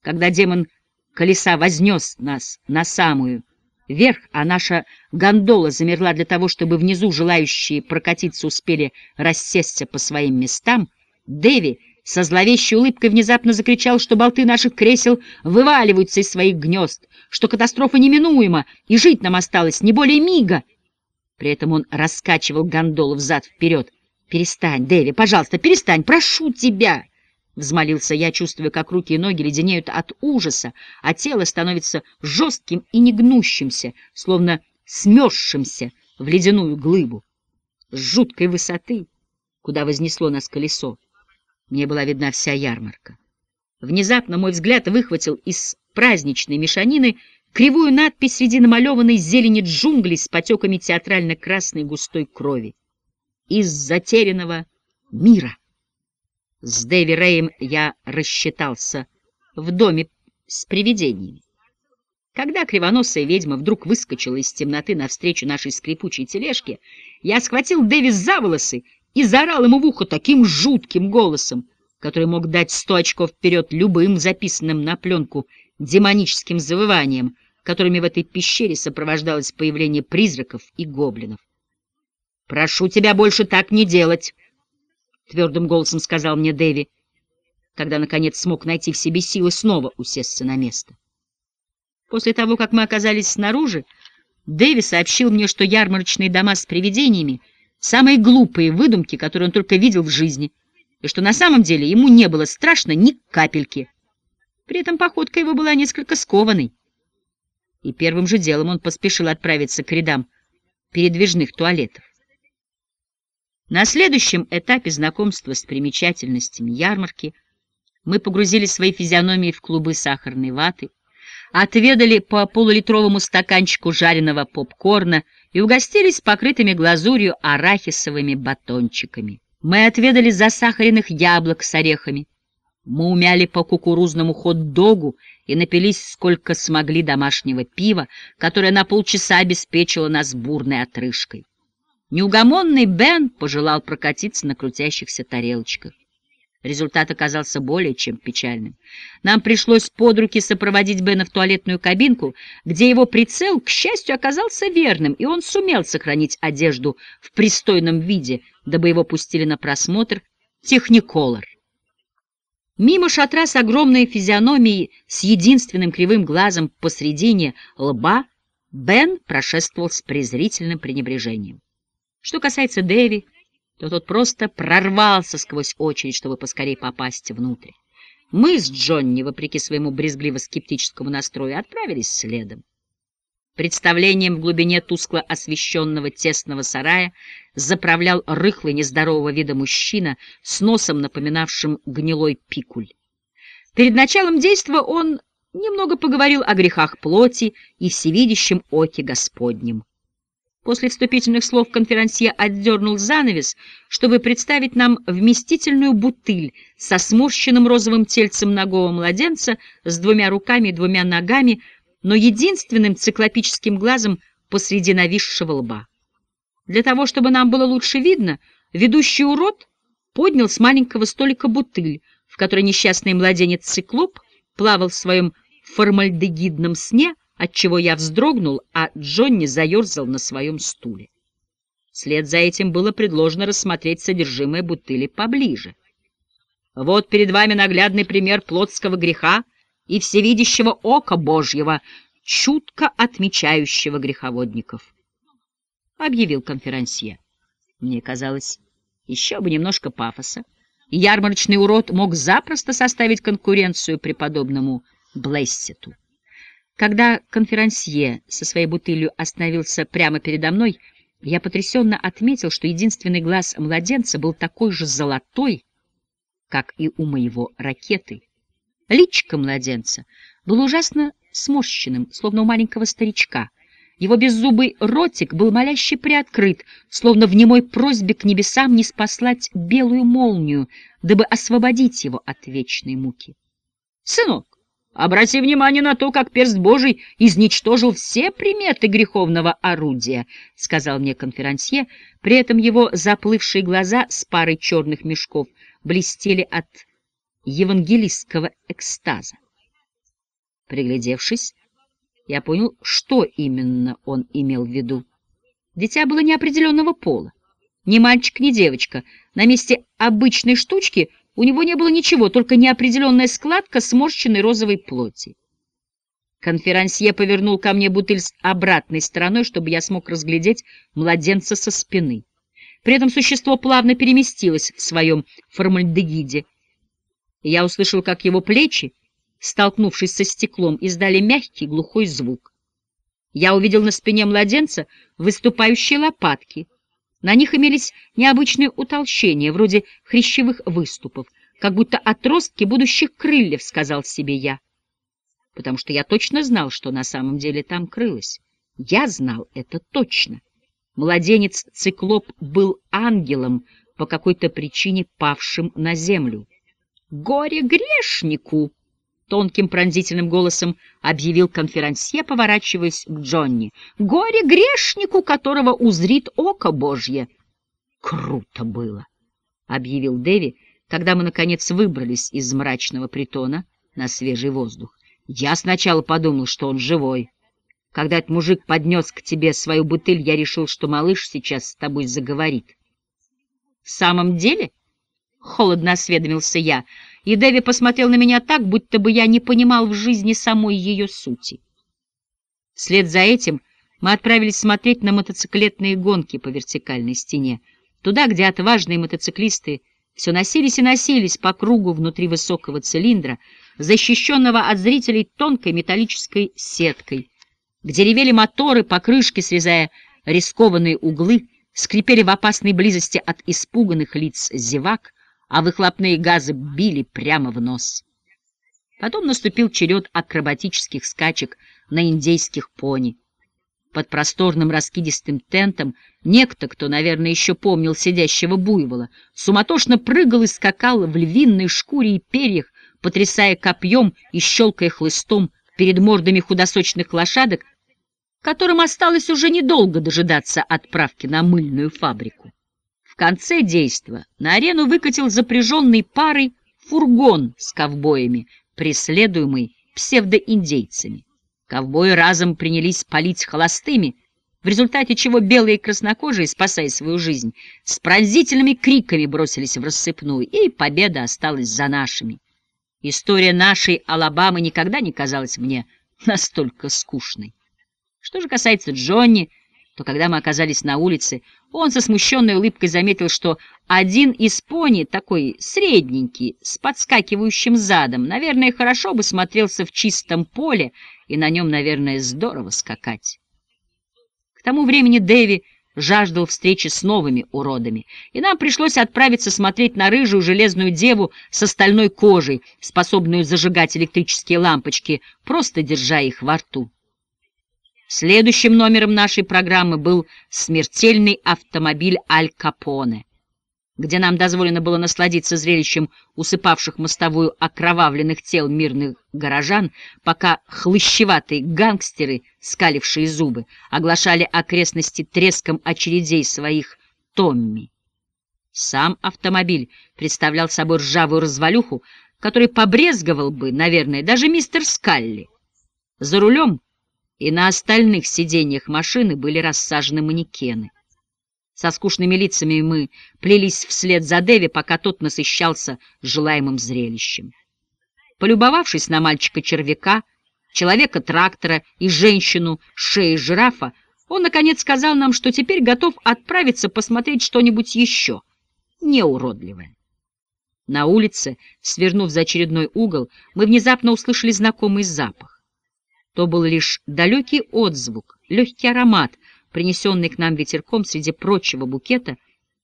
Когда демон колеса вознес нас на самую верх, а наша гондола замерла для того, чтобы внизу желающие прокатиться успели рассесться по своим местам, Дэви со зловещей улыбкой внезапно закричал, что болты наших кресел вываливаются из своих гнезд, что катастрофа неминуема, и жить нам осталось не более мига. При этом он раскачивал гондолу взад-вперед. «Перестань, Дэви, пожалуйста, перестань, прошу тебя!» Взмолился я, чувствуя, как руки и ноги леденеют от ужаса, а тело становится жестким и негнущимся, словно смерзшимся в ледяную глыбу. С жуткой высоты, куда вознесло нас колесо, мне была видна вся ярмарка. Внезапно мой взгляд выхватил из праздничной мешанины кривую надпись среди намалеванной зелени джунглей с потеками театрально-красной густой крови. «Из затерянного мира». С Дэви Рэем я рассчитался в доме с привидениями. Когда кривоносая ведьма вдруг выскочила из темноты навстречу нашей скрипучей тележке, я схватил Дэви за волосы и заорал ему в ухо таким жутким голосом, который мог дать сто очков вперед любым записанным на пленку демоническим завыванием, которыми в этой пещере сопровождалось появление призраков и гоблинов. «Прошу тебя больше так не делать», — твердым голосом сказал мне Дэви, когда, наконец, смог найти в себе силы снова усесться на место. После того, как мы оказались снаружи, Дэви сообщил мне, что ярмарочные дома с привидениями — самые глупые выдумки, которые он только видел в жизни, и что на самом деле ему не было страшно ни капельки. При этом походка его была несколько скованной. И первым же делом он поспешил отправиться к рядам передвижных туалетов. На следующем этапе знакомства с примечательностями ярмарки мы погрузили свои физиономии в клубы сахарной ваты, отведали по полулитровому стаканчику жареного попкорна и угостились покрытыми глазурью арахисовыми батончиками. Мы отведали засахаренных яблок с орехами, мы умяли по кукурузному хот-догу и напились сколько смогли домашнего пива, которое на полчаса обеспечило нас бурной отрыжкой. Неугомонный Бен пожелал прокатиться на крутящихся тарелочках. Результат оказался более чем печальным. Нам пришлось под руки сопроводить Бена в туалетную кабинку, где его прицел, к счастью, оказался верным, и он сумел сохранить одежду в пристойном виде, дабы его пустили на просмотр техниколор. Мимо шатра с огромной физиономией, с единственным кривым глазом посредине лба, Бен прошествовал с презрительным пренебрежением. Что касается Дэви, то тот просто прорвался сквозь очередь, чтобы поскорее попасть внутрь. Мы с Джонни, вопреки своему брезгливо-скептическому настрою, отправились следом. Представлением в глубине тускло освещенного тесного сарая заправлял рыхлый нездорового вида мужчина с носом, напоминавшим гнилой пикуль. Перед началом действа он немного поговорил о грехах плоти и всевидящем оке Господнем. После вступительных слов конферансье отдернул занавес, чтобы представить нам вместительную бутыль со сморщенным розовым тельцем ногого младенца с двумя руками и двумя ногами, но единственным циклопическим глазом посреди нависшего лба. Для того, чтобы нам было лучше видно, ведущий урод поднял с маленького столика бутыль, в которой несчастный младенец-циклоп плавал в своем формальдегидном сне, отчего я вздрогнул, а Джонни заерзал на своем стуле. Вслед за этим было предложено рассмотреть содержимое бутыли поближе. Вот перед вами наглядный пример плотского греха и всевидящего ока Божьего, чутко отмечающего греховодников. — объявил конферансье. Мне казалось, еще бы немножко пафоса. Ярмарочный урод мог запросто составить конкуренцию преподобному Блессету. Когда конферансье со своей бутылью остановился прямо передо мной, я потрясенно отметил, что единственный глаз младенца был такой же золотой, как и у моего ракеты. Личико младенца было ужасно сморщенным, словно у маленького старичка — его беззубый ротик был моляще приоткрыт, словно в немой просьбе к небесам не спаслать белую молнию, дабы освободить его от вечной муки. «Сынок, обрати внимание на то, как перст Божий изничтожил все приметы греховного орудия», — сказал мне конферансье, при этом его заплывшие глаза с парой черных мешков блестели от евангелистского экстаза. Приглядевшись, я понял, что именно он имел в виду. Дитя было неопределенного пола. Ни мальчик, ни девочка. На месте обычной штучки у него не было ничего, только неопределенная складка сморщенной розовой плоти. Конферансье повернул ко мне бутыль с обратной стороной, чтобы я смог разглядеть младенца со спины. При этом существо плавно переместилось в своем формальдегиде. Я услышал, как его плечи столкнувшись со стеклом, издали мягкий глухой звук. Я увидел на спине младенца выступающие лопатки. На них имелись необычные утолщения, вроде хрящевых выступов, как будто отростки будущих крыльев, сказал себе я. Потому что я точно знал, что на самом деле там крылось. Я знал это точно. Младенец-циклоп был ангелом, по какой-то причине павшим на землю. «Горе грешнику!» — тонким пронзительным голосом объявил конферансье, поворачиваясь к Джонни. «Горе грешнику, которого узрит око Божье!» «Круто было!» — объявил Дэви, когда мы, наконец, выбрались из мрачного притона на свежий воздух. Я сначала подумал, что он живой. Когда этот мужик поднес к тебе свою бутыль, я решил, что малыш сейчас с тобой заговорит. — В самом деле? — холодно осведомился я, и Дэви посмотрел на меня так, будто бы я не понимал в жизни самой ее сути. Вслед за этим мы отправились смотреть на мотоциклетные гонки по вертикальной стене, туда, где отважные мотоциклисты все носились и носились по кругу внутри высокого цилиндра, защищенного от зрителей тонкой металлической сеткой, где ревели моторы, покрышки, срезая рискованные углы, скрипели в опасной близости от испуганных лиц зевак, а выхлопные газы били прямо в нос. Потом наступил черед акробатических скачек на индейских пони. Под просторным раскидистым тентом некто, кто, наверное, еще помнил сидящего буйвола, суматошно прыгал и скакал в львиной шкуре и перьях, потрясая копьем и щелкая хлыстом перед мордами худосочных лошадок, которым осталось уже недолго дожидаться отправки на мыльную фабрику. Конце действа на арену выкатил запряженный парой фургон с ковбоями, преследуемый псевдоиндейцами. Ковбои разом принялись палить холостыми, в результате чего белые краснокожие, спасая свою жизнь, с пронзительными криками бросились в рассыпную, и победа осталась за нашими. История нашей Алабамы никогда не казалась мне настолько скучной. Что же касается Джонни, то когда мы оказались на улице, он со смущенной улыбкой заметил, что один из пони, такой средненький, с подскакивающим задом, наверное, хорошо бы смотрелся в чистом поле, и на нем, наверное, здорово скакать. К тому времени Дэви жаждал встречи с новыми уродами, и нам пришлось отправиться смотреть на рыжую железную деву с стальной кожей, способную зажигать электрические лампочки, просто держа их во рту. Следующим номером нашей программы был смертельный автомобиль «Аль Капоне», где нам дозволено было насладиться зрелищем усыпавших мостовую окровавленных тел мирных горожан, пока хлыщеватые гангстеры, скалившие зубы, оглашали окрестности треском очередей своих «Томми». Сам автомобиль представлял собой ржавую развалюху, который побрезговал бы, наверное, даже мистер Скалли. За рулем и на остальных сиденьях машины были рассажены манекены. Со скучными лицами мы плелись вслед за Деви, пока тот насыщался желаемым зрелищем. Полюбовавшись на мальчика-червяка, человека-трактора и женщину шеей жирафа, он, наконец, сказал нам, что теперь готов отправиться посмотреть что-нибудь еще, неуродливое. На улице, свернув за очередной угол, мы внезапно услышали знакомый запах. То был лишь далекий отзвук, легкий аромат, принесенный к нам ветерком среди прочего букета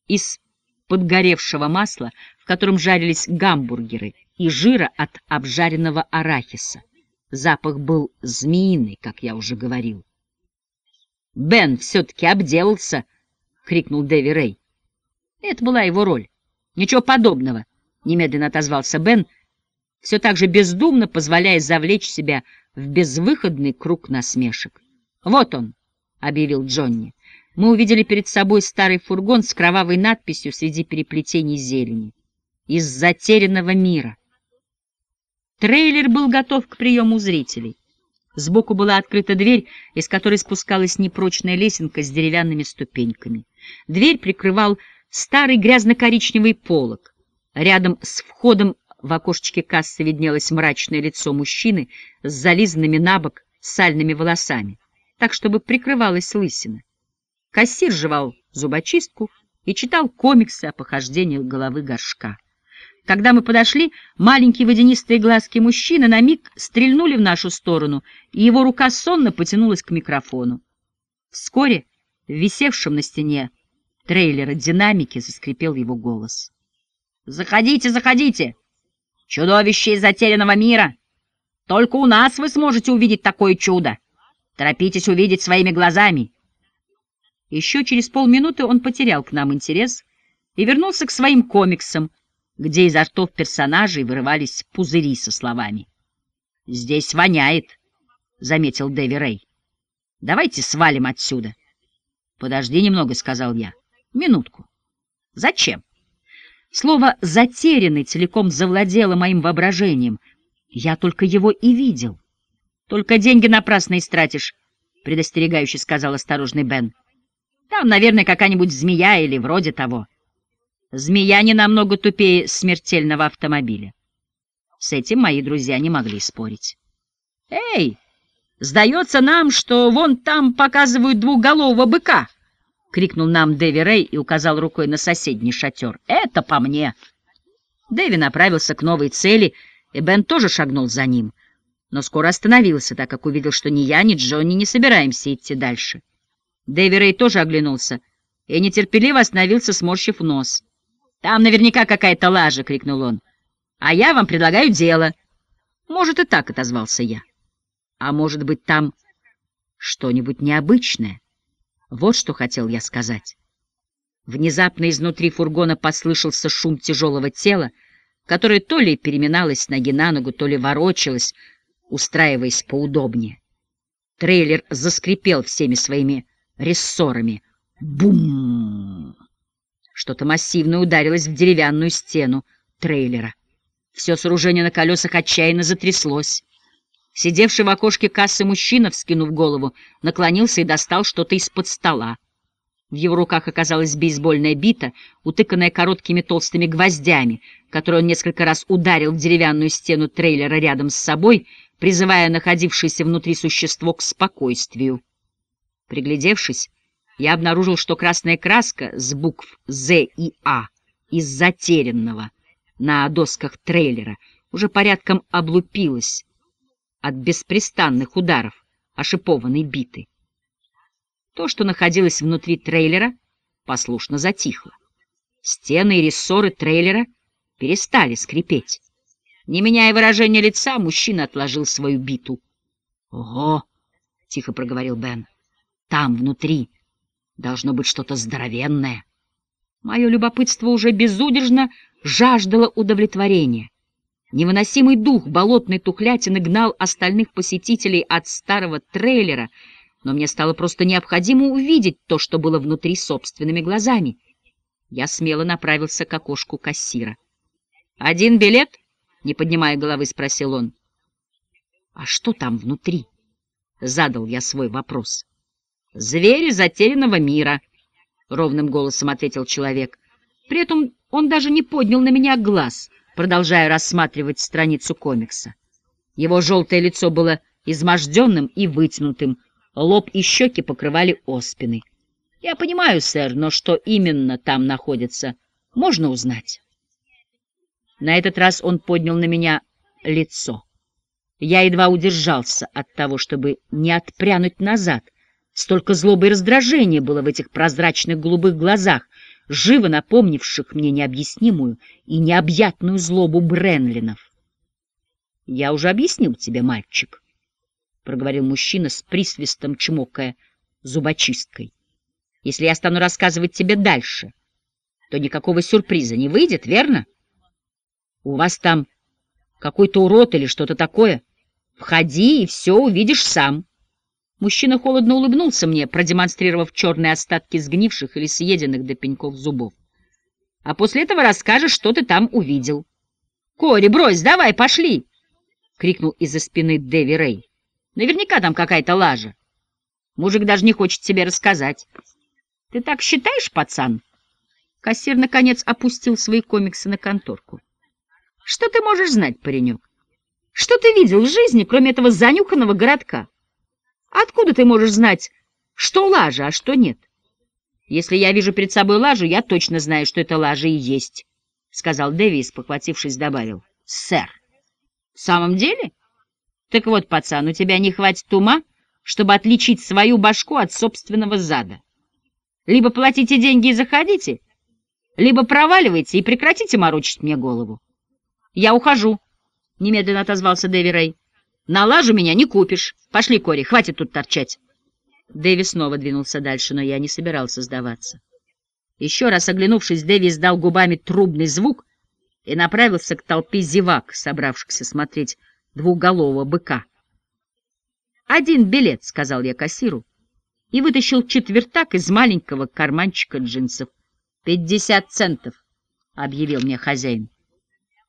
из подгоревшего масла, в котором жарились гамбургеры, и жира от обжаренного арахиса. Запах был змеиный, как я уже говорил. «Бен все-таки обделался!» — крикнул Дэви Рэй. Это была его роль. «Ничего подобного!» — немедленно отозвался Бен, все так же бездумно позволяя завлечь себя в безвыходный круг насмешек. «Вот он!» — объявил Джонни. Мы увидели перед собой старый фургон с кровавой надписью среди переплетений зелени. «Из затерянного мира». Трейлер был готов к приему зрителей. Сбоку была открыта дверь, из которой спускалась непрочная лесенка с деревянными ступеньками. Дверь прикрывал старый грязно-коричневый полог. Рядом с входом в окошечке кассы виднелось мрачное лицо мужчины с зализанными на бок сальными волосами, так, чтобы прикрывалась лысина. Кассир жевал зубочистку и читал комиксы о похождениях головы горшка. Когда мы подошли, маленькие водянистые глазки мужчины на миг стрельнули в нашу сторону, и его рука сонно потянулась к микрофону. Вскоре в висевшем на стене трейлера динамике заскрипел его голос. «Заходите, заходите! Чудовище из затерянного мира! Только у нас вы сможете увидеть такое чудо! Торопитесь увидеть своими глазами!» Еще через полминуты он потерял к нам интерес и вернулся к своим комиксам, где изо ртов персонажей вырывались пузыри со словами. «Здесь воняет», — заметил Дэви Рэй. «Давайте свалим отсюда». «Подожди немного», — сказал я. «Минутку». «Зачем?» Слово «затерянный» целиком завладело моим воображением. Я только его и видел. Только деньги напрасно истратишь, — предостерегающе сказал осторожный Бен. Там, наверное, какая-нибудь змея или вроде того. Змея не намного тупее смертельного автомобиля. С этим мои друзья не могли спорить. «Эй, сдается нам, что вон там показывают двухголового быка!» — крикнул нам Дэви Рэй и указал рукой на соседний шатер. «Это по мне!» Дэви направился к новой цели, и Бен тоже шагнул за ним, но скоро остановился, так как увидел, что ни я, ни Джонни не собираемся идти дальше. Дэви Рэй тоже оглянулся и нетерпеливо остановился, сморщив нос. «Там наверняка какая-то лажа!» — крикнул он. «А я вам предлагаю дело!» «Может, и так», — отозвался я. «А может быть, там что-нибудь необычное?» Вот что хотел я сказать. Внезапно изнутри фургона послышался шум тяжелого тела, которое то ли переминалось ноги на ногу, то ли ворочалось, устраиваясь поудобнее. Трейлер заскрипел всеми своими рессорами. Бум! Что-то массивное ударилось в деревянную стену трейлера. Все сооружение на колесах отчаянно затряслось. Сидевший в окошке кассы мужчина, вскинув голову, наклонился и достал что-то из-под стола. В его руках оказалась бейсбольная бита, утыканная короткими толстыми гвоздями, которую он несколько раз ударил в деревянную стену трейлера рядом с собой, призывая находившееся внутри существо к спокойствию. Приглядевшись, я обнаружил, что красная краска с букв «З» и «А» из затерянного на досках трейлера уже порядком облупилась, от беспрестанных ударов ошипованной биты. То, что находилось внутри трейлера, послушно затихло. Стены и рессоры трейлера перестали скрипеть. Не меняя выражения лица, мужчина отложил свою биту. — Ого! — тихо проговорил Бен. — Там, внутри, должно быть что-то здоровенное. Мое любопытство уже безудержно жаждало удовлетворения. Невыносимый дух болотной тухлятины гнал остальных посетителей от старого трейлера, но мне стало просто необходимо увидеть то, что было внутри собственными глазами. Я смело направился к окошку кассира. «Один билет?» — не поднимая головы, спросил он. «А что там внутри?» — задал я свой вопрос. «Звери затерянного мира», — ровным голосом ответил человек. При этом он даже не поднял на меня глаз — продолжая рассматривать страницу комикса. Его желтое лицо было изможденным и вытянутым, лоб и щеки покрывали оспины. «Я понимаю, сэр, но что именно там находится, можно узнать». На этот раз он поднял на меня лицо. Я едва удержался от того, чтобы не отпрянуть назад. Столько злобы и раздражения было в этих прозрачных голубых глазах, живо напомнивших мне необъяснимую и необъятную злобу Бренлинов. — Я уже объяснил тебе, мальчик, — проговорил мужчина с присвистом, чмокая зубочисткой. — Если я стану рассказывать тебе дальше, то никакого сюрприза не выйдет, верно? У вас там какой-то урод или что-то такое. Входи и все увидишь сам. — Мужчина холодно улыбнулся мне, продемонстрировав черные остатки сгнивших или съеденных до пеньков зубов. А после этого расскажешь, что ты там увидел. — Кори, брось, давай, пошли! — крикнул из-за спины Дэви Рэй. — Наверняка там какая-то лажа. Мужик даже не хочет тебе рассказать. — Ты так считаешь, пацан? Кассир, наконец, опустил свои комиксы на конторку. — Что ты можешь знать, паренек? Что ты видел в жизни, кроме этого занюханного городка? — Откуда ты можешь знать, что лажа, а что нет? Если я вижу перед собой лажу, я точно знаю, что это лажа и есть, — сказал Дэвис, похватившись, добавил. — Сэр. — В самом деле? Так вот, пацан, у тебя не хватит ума, чтобы отличить свою башку от собственного зада. Либо платите деньги и заходите, либо проваливайте и прекратите морочить мне голову. — Я ухожу, — немедленно отозвался Дэви Рэй. На лажу меня не купишь. Пошли, Кори, хватит тут торчать. Дэви снова двинулся дальше, но я не собирался сдаваться. Еще раз оглянувшись, Дэви издал губами трубный звук и направился к толпе зевак, собравшихся смотреть двухголового быка. «Один билет», — сказал я кассиру, и вытащил четвертак из маленького карманчика джинсов. «Пятьдесят центов», — объявил мне хозяин.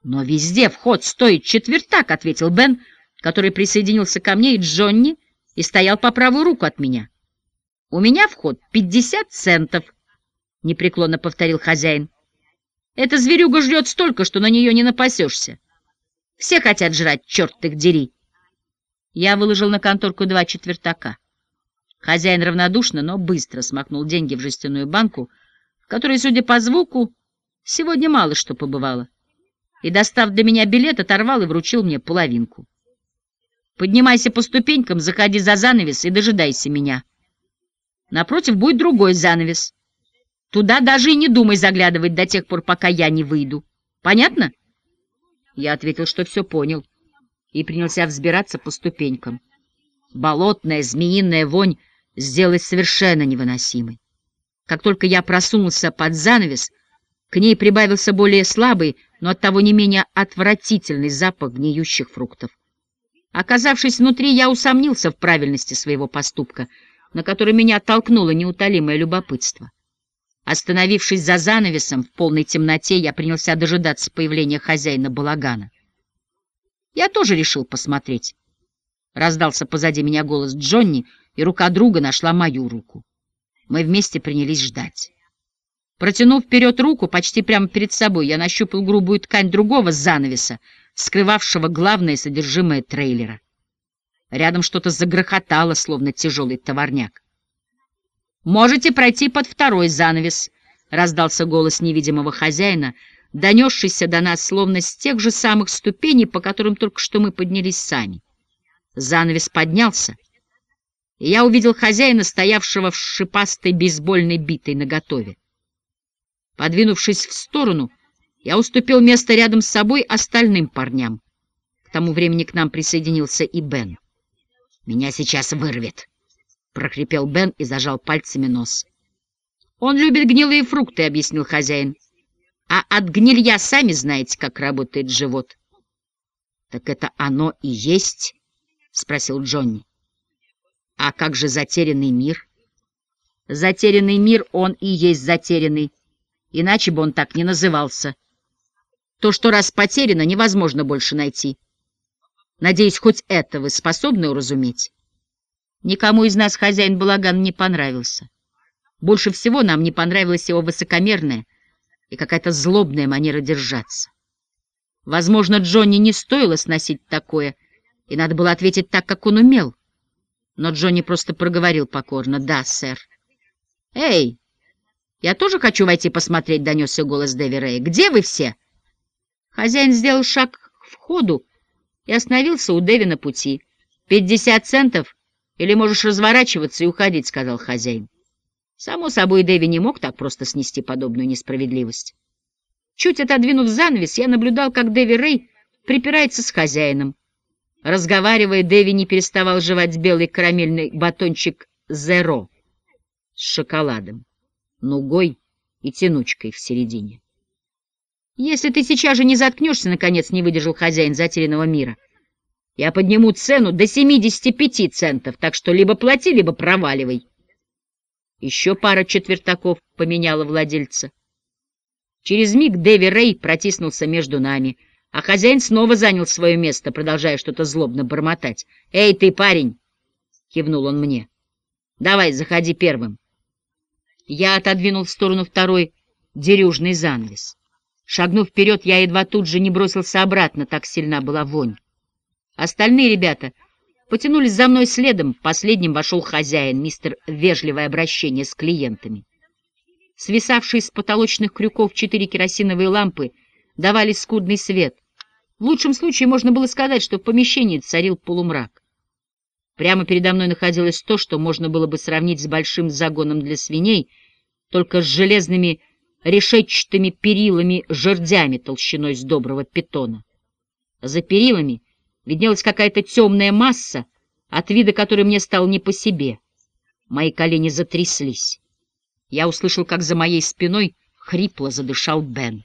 «Но везде вход стоит четвертак», — ответил Бен, — который присоединился ко мне и Джонни и стоял по правую руку от меня. «У меня вход пятьдесят центов», — непреклонно повторил хозяин. «Эта зверюга жрет столько, что на нее не напасешься. Все хотят жрать, черт их дери!» Я выложил на конторку два четвертака. Хозяин равнодушно, но быстро смахнул деньги в жестяную банку, в которой, судя по звуку, сегодня мало что побывало, и, достав для меня билет, оторвал и вручил мне половинку. «Поднимайся по ступенькам, заходи за занавес и дожидайся меня». Напротив будет другой занавес. Туда даже и не думай заглядывать до тех пор, пока я не выйду. Понятно? Я ответил, что все понял, и принялся взбираться по ступенькам. Болотная, змеиная вонь сделалась совершенно невыносимой. Как только я просунулся под занавес, к ней прибавился более слабый, но оттого не менее отвратительный запах гниющих фруктов. Оказавшись внутри, я усомнился в правильности своего поступка — на который меня оттолкнуло неутолимое любопытство. Остановившись за занавесом в полной темноте, я принялся дожидаться появления хозяина балагана. Я тоже решил посмотреть. Раздался позади меня голос Джонни, и рука друга нашла мою руку. Мы вместе принялись ждать. Протянув вперед руку, почти прямо перед собой, я нащупал грубую ткань другого занавеса, скрывавшего главное содержимое трейлера. Рядом что-то загрохотало, словно тяжелый товарняк. «Можете пройти под второй занавес», — раздался голос невидимого хозяина, донесшийся до нас словно с тех же самых ступеней, по которым только что мы поднялись сами. Занавес поднялся, и я увидел хозяина, стоявшего в шипастой бейсбольной битой наготове. Подвинувшись в сторону, я уступил место рядом с собой остальным парням. К тому времени к нам присоединился и Бен. «Меня сейчас вырвет», — прохрипел Бен и зажал пальцами нос. «Он любит гнилые фрукты», — объяснил хозяин. «А от гнилья сами знаете, как работает живот». «Так это оно и есть?» — спросил Джонни. «А как же затерянный мир?» «Затерянный мир, он и есть затерянный, иначе бы он так не назывался. То, что раз потеряно, невозможно больше найти». Надеюсь, хоть это вы способны уразуметь. Никому из нас хозяин балаган не понравился. Больше всего нам не понравилась его высокомерная и какая-то злобная манера держаться. Возможно, Джонни не стоило сносить такое, и надо было ответить так, как он умел. Но Джонни просто проговорил покорно «Да, сэр». «Эй, я тоже хочу войти посмотреть», — донесся голос Дэви Рэя. «Где вы все?» Хозяин сделал шаг к входу, и остановился у Дэви на пути. «Пятьдесят центов? Или можешь разворачиваться и уходить», — сказал хозяин. Само собой, Дэви не мог так просто снести подобную несправедливость. Чуть отодвинув занавес, я наблюдал, как Дэви Рэй припирается с хозяином. Разговаривая, Дэви не переставал жевать белый карамельный батончик «Зеро» с шоколадом, нугой и тянучкой в середине. Если ты сейчас же не заткнешься, наконец не выдержал хозяин затерянного мира, я подниму цену до 75 центов, так что либо плати, либо проваливай. Еще пара четвертаков поменяла владельца. Через миг Дэви Рэй протиснулся между нами, а хозяин снова занял свое место, продолжая что-то злобно бормотать. «Эй, ты, парень!» — кивнул он мне. «Давай, заходи первым». Я отодвинул в сторону второй дерюжный занавес. Шагнув вперед, я едва тут же не бросился обратно, так сильна была вонь. Остальные ребята потянулись за мной следом, последним вошел хозяин, мистер «Вежливое обращение с клиентами». Свисавшие с потолочных крюков четыре керосиновые лампы давали скудный свет. В лучшем случае можно было сказать, что в помещении царил полумрак. Прямо передо мной находилось то, что можно было бы сравнить с большим загоном для свиней, только с железными решетчатыми перилами-жердями толщиной с доброго питона. За перилами виднелась какая-то темная масса, от вида которой мне стало не по себе. Мои колени затряслись. Я услышал, как за моей спиной хрипло задышал Бен.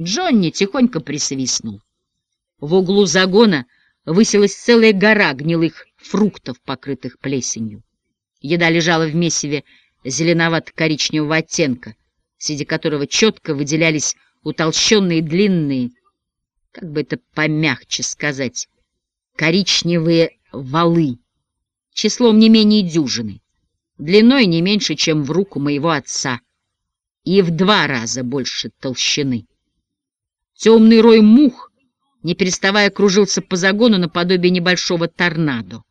Джонни тихонько присвистнул. В углу загона высилась целая гора гнилых фруктов, покрытых плесенью. Еда лежала в месиве зеленовато-коричневого оттенка — среди которого четко выделялись утолщенные длинные, как бы это помягче сказать, коричневые валы, числом не менее дюжины, длиной не меньше, чем в руку моего отца, и в два раза больше толщины. Темный рой мух, не переставая, кружился по загону наподобие небольшого торнадо.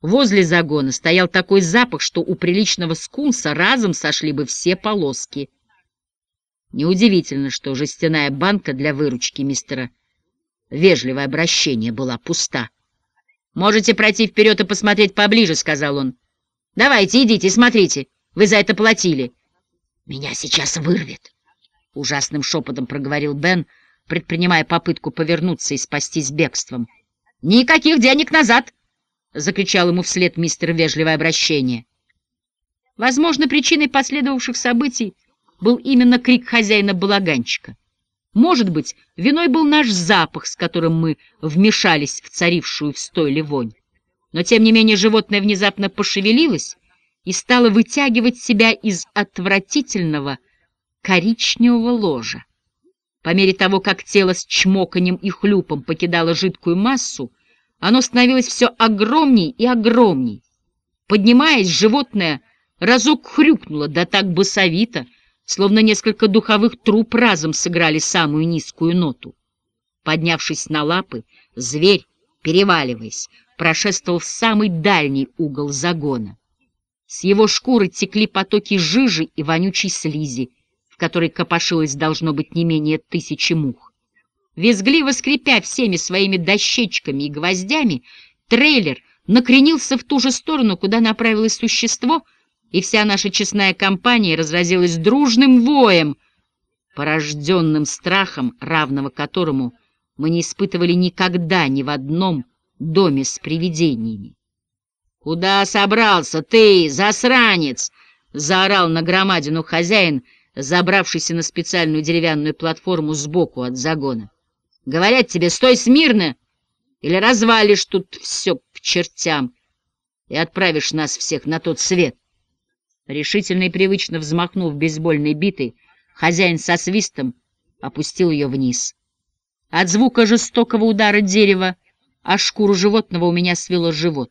Возле загона стоял такой запах, что у приличного скунса разом сошли бы все полоски. Неудивительно, что жестяная банка для выручки мистера Вежливое обращение была пуста. «Можете пройти вперед и посмотреть поближе», — сказал он. «Давайте, идите, смотрите. Вы за это платили». «Меня сейчас вырвет», — ужасным шепотом проговорил Бен, предпринимая попытку повернуться и спастись бегством. «Никаких денег назад!» — закричал ему вслед мистер Вежливое обращение. Возможно, причиной последовавших событий был именно крик хозяина балаганчика. Может быть, виной был наш запах, с которым мы вмешались в царившую в стойле вонь. Но, тем не менее, животное внезапно пошевелилось и стало вытягивать себя из отвратительного коричневого ложа. По мере того, как тело с чмоканьем и хлюпом покидало жидкую массу, оно становилось все огромней и огромней. Поднимаясь, животное разок хрюкнуло, да так басовито, словно несколько духовых труб разом сыграли самую низкую ноту. Поднявшись на лапы, зверь, переваливаясь, прошествовал в самый дальний угол загона. С его шкуры текли потоки жижи и вонючей слизи, в которой копошилось должно быть не менее тысячи мух. Визгливо скрипя всеми своими дощечками и гвоздями, трейлер накренился в ту же сторону, куда направилось существо — и вся наша честная компания разразилась дружным воем, порожденным страхом, равного которому мы не испытывали никогда ни в одном доме с привидениями. «Куда собрался ты, засранец?» — заорал на громадину хозяин, забравшийся на специальную деревянную платформу сбоку от загона. «Говорят тебе, стой смирно, или развалишь тут все к чертям и отправишь нас всех на тот свет». Решительно и привычно взмахнув бейсбольной битой, хозяин со свистом опустил ее вниз. От звука жестокого удара дерева о шкуру животного у меня свело живот.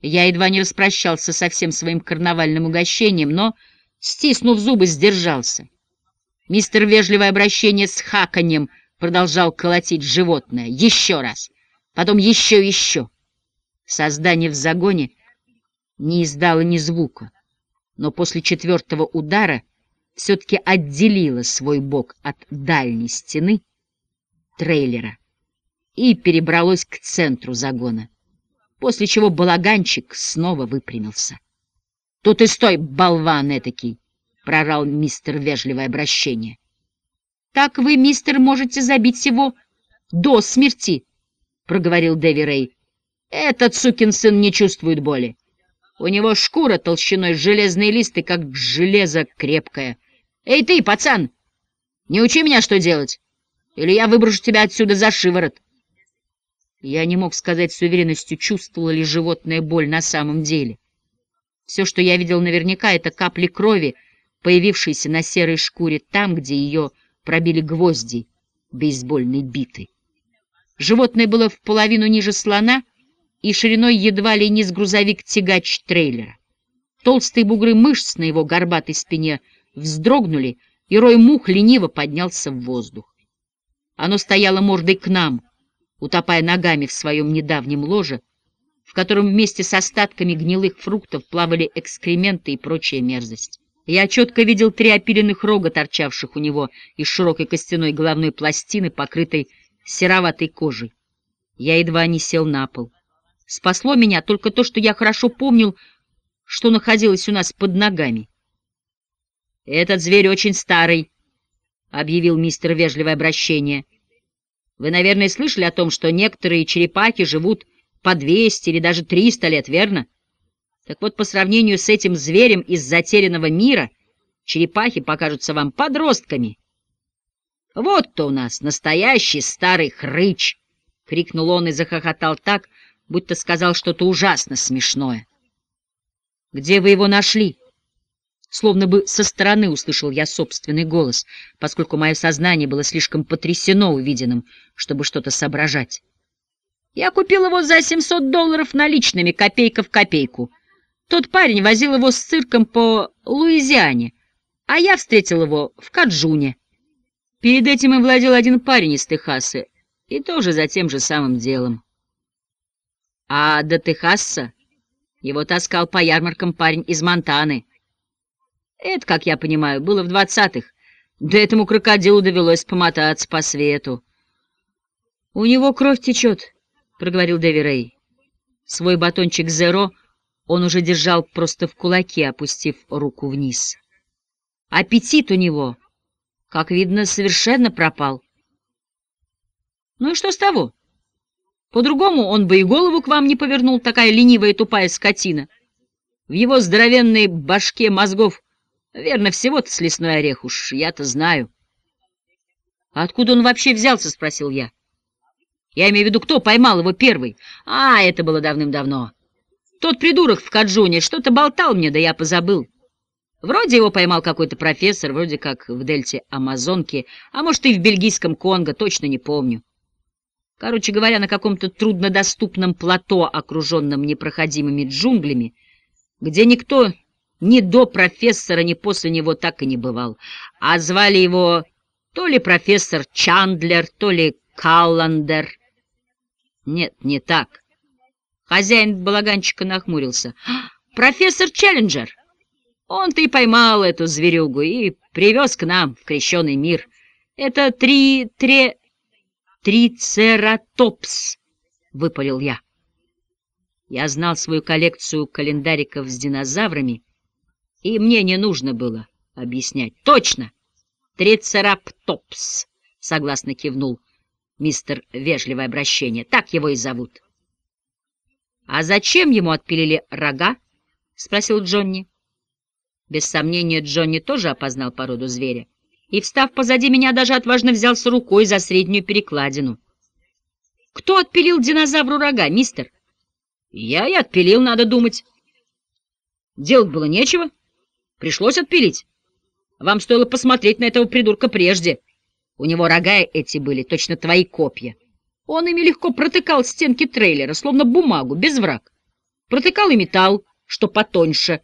Я едва не распрощался со всем своим карнавальным угощением, но, стиснув зубы, сдержался. Мистер вежливое обращение с хаканьем продолжал колотить животное. Еще раз, потом еще еще. Создание в загоне не издало ни звука но после четвертого удара все-таки отделила свой бок от дальней стены трейлера и перебралась к центру загона, после чего балаганчик снова выпрямился. — Тут и стой, болван этакий! — прорал мистер вежливое обращение. — Так вы, мистер, можете забить его до смерти, — проговорил Дэви Рэй. — Этот сукин сын не чувствует боли. У него шкура толщиной железные листы, как железо крепкое. Эй ты, пацан, не учи меня, что делать, или я выброшу тебя отсюда за шиворот. Я не мог сказать с уверенностью, чувствовало ли животное боль на самом деле. Все, что я видел наверняка, это капли крови, появившиеся на серой шкуре там, где ее пробили гвозди бейсбольной биты. Животное было в половину ниже слона — и шириной едва ли не с грузовик-тягач трейлера. Толстые бугры мышц на его горбатой спине вздрогнули, и рой мух лениво поднялся в воздух. Оно стояло мордой к нам, утопая ногами в своем недавнем ложе, в котором вместе с остатками гнилых фруктов плавали экскременты и прочая мерзость. Я четко видел три опиленных рога, торчавших у него из широкой костяной головной пластины, покрытой сероватой кожей. Я едва не сел на пол. Спасло меня только то, что я хорошо помнил, что находилось у нас под ногами. «Этот зверь очень старый», — объявил мистер вежливое обращение. «Вы, наверное, слышали о том, что некоторые черепахи живут по двести или даже триста лет, верно? Так вот, по сравнению с этим зверем из затерянного мира, черепахи покажутся вам подростками». «Вот кто у нас настоящий старый хрыч!» — крикнул он и захохотал так, — будто сказал что-то ужасно смешное. «Где вы его нашли?» Словно бы со стороны услышал я собственный голос, поскольку мое сознание было слишком потрясено увиденным, чтобы что-то соображать. Я купил его за 700 долларов наличными, копейка в копейку. Тот парень возил его с цирком по Луизиане, а я встретил его в Каджуне. Перед этим им владел один парень из Техаса, и тоже за тем же самым делом. А до Техаса его таскал по ярмаркам парень из Монтаны. Это, как я понимаю, было в двадцатых. Да этому крокодилу довелось помотаться по свету. — У него кровь течет, — проговорил Дэви Рэй. Свой батончик «Зеро» он уже держал просто в кулаке, опустив руку вниз. Аппетит у него, как видно, совершенно пропал. Ну и что с того? По-другому он бы и голову к вам не повернул, такая ленивая тупая скотина. В его здоровенной башке мозгов, верно, всего-то с лесной орех уж, я-то знаю. «А откуда он вообще взялся?» — спросил я. Я имею в виду, кто поймал его первый. А, это было давным-давно. Тот придурок в Каджуне что-то болтал мне, да я позабыл. Вроде его поймал какой-то профессор, вроде как в дельте Амазонки, а может и в бельгийском Конго, точно не помню. Короче говоря, на каком-то труднодоступном плато, окруженном непроходимыми джунглями, где никто ни до профессора, ни после него так и не бывал. А звали его то ли профессор Чандлер, то ли Калландер. Нет, не так. Хозяин балаганчика нахмурился. «Профессор Челленджер! Он-то и поймал эту зверюгу и привез к нам в крещеный мир. Это три... тре... «Трицератопс!» — выпалил я. Я знал свою коллекцию календариков с динозаврами, и мне не нужно было объяснять. «Точно! Трицераптопс!» — согласно кивнул мистер Вежливое обращение. «Так его и зовут». «А зачем ему отпилили рога?» — спросил Джонни. Без сомнения, Джонни тоже опознал породу зверя и, встав позади меня, даже отважно взялся рукой за среднюю перекладину. «Кто отпилил динозавру рога, мистер?» «Я и отпилил, надо думать». Делать было нечего. Пришлось отпилить. Вам стоило посмотреть на этого придурка прежде. У него рога эти были, точно твои копья. Он ими легко протыкал стенки трейлера, словно бумагу, без враг. Протыкал и металл, что потоньше,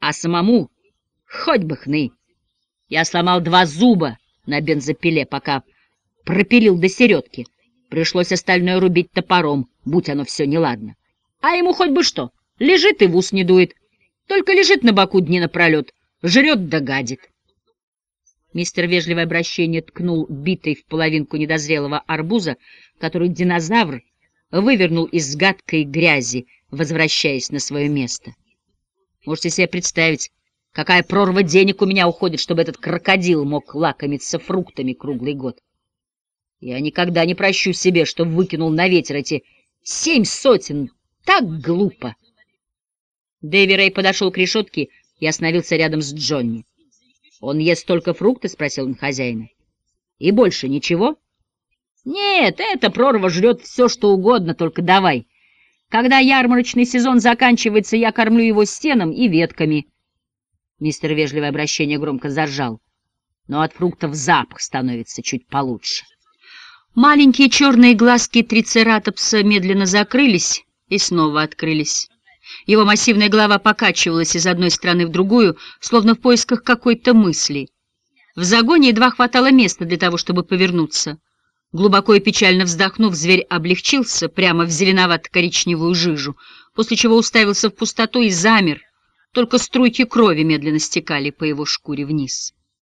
а самому хоть бы хны. Я сломал два зуба на бензопиле, пока пропилил до середки. Пришлось остальное рубить топором, будь оно все неладно. А ему хоть бы что, лежит и в ус не дует. Только лежит на боку дни напролет, жрет да гадит. Мистер вежливое обращение ткнул битой в половинку недозрелого арбуза, который динозавр вывернул из гадкой грязи, возвращаясь на свое место. Можете себе представить, Какая прорва денег у меня уходит, чтобы этот крокодил мог лакомиться фруктами круглый год. Я никогда не прощу себе, что выкинул на ветер эти семь сотен. Так глупо. Дэви Рэй подошел к решетке и остановился рядом с Джонни. «Он ест только фрукты?» — спросил он хозяина. «И больше ничего?» «Нет, эта прорва жрет все, что угодно, только давай. Когда ярмарочный сезон заканчивается, я кормлю его стеном и ветками». Мистер вежливое обращение громко заржал. Но от фруктов запах становится чуть получше. Маленькие черные глазки трицератопса медленно закрылись и снова открылись. Его массивная голова покачивалась из одной стороны в другую, словно в поисках какой-то мысли. В загоне едва хватало места для того, чтобы повернуться. Глубоко и печально вздохнув, зверь облегчился прямо в зеленовато-коричневую жижу, после чего уставился в пустоту и замер — только струйки крови медленно стекали по его шкуре вниз.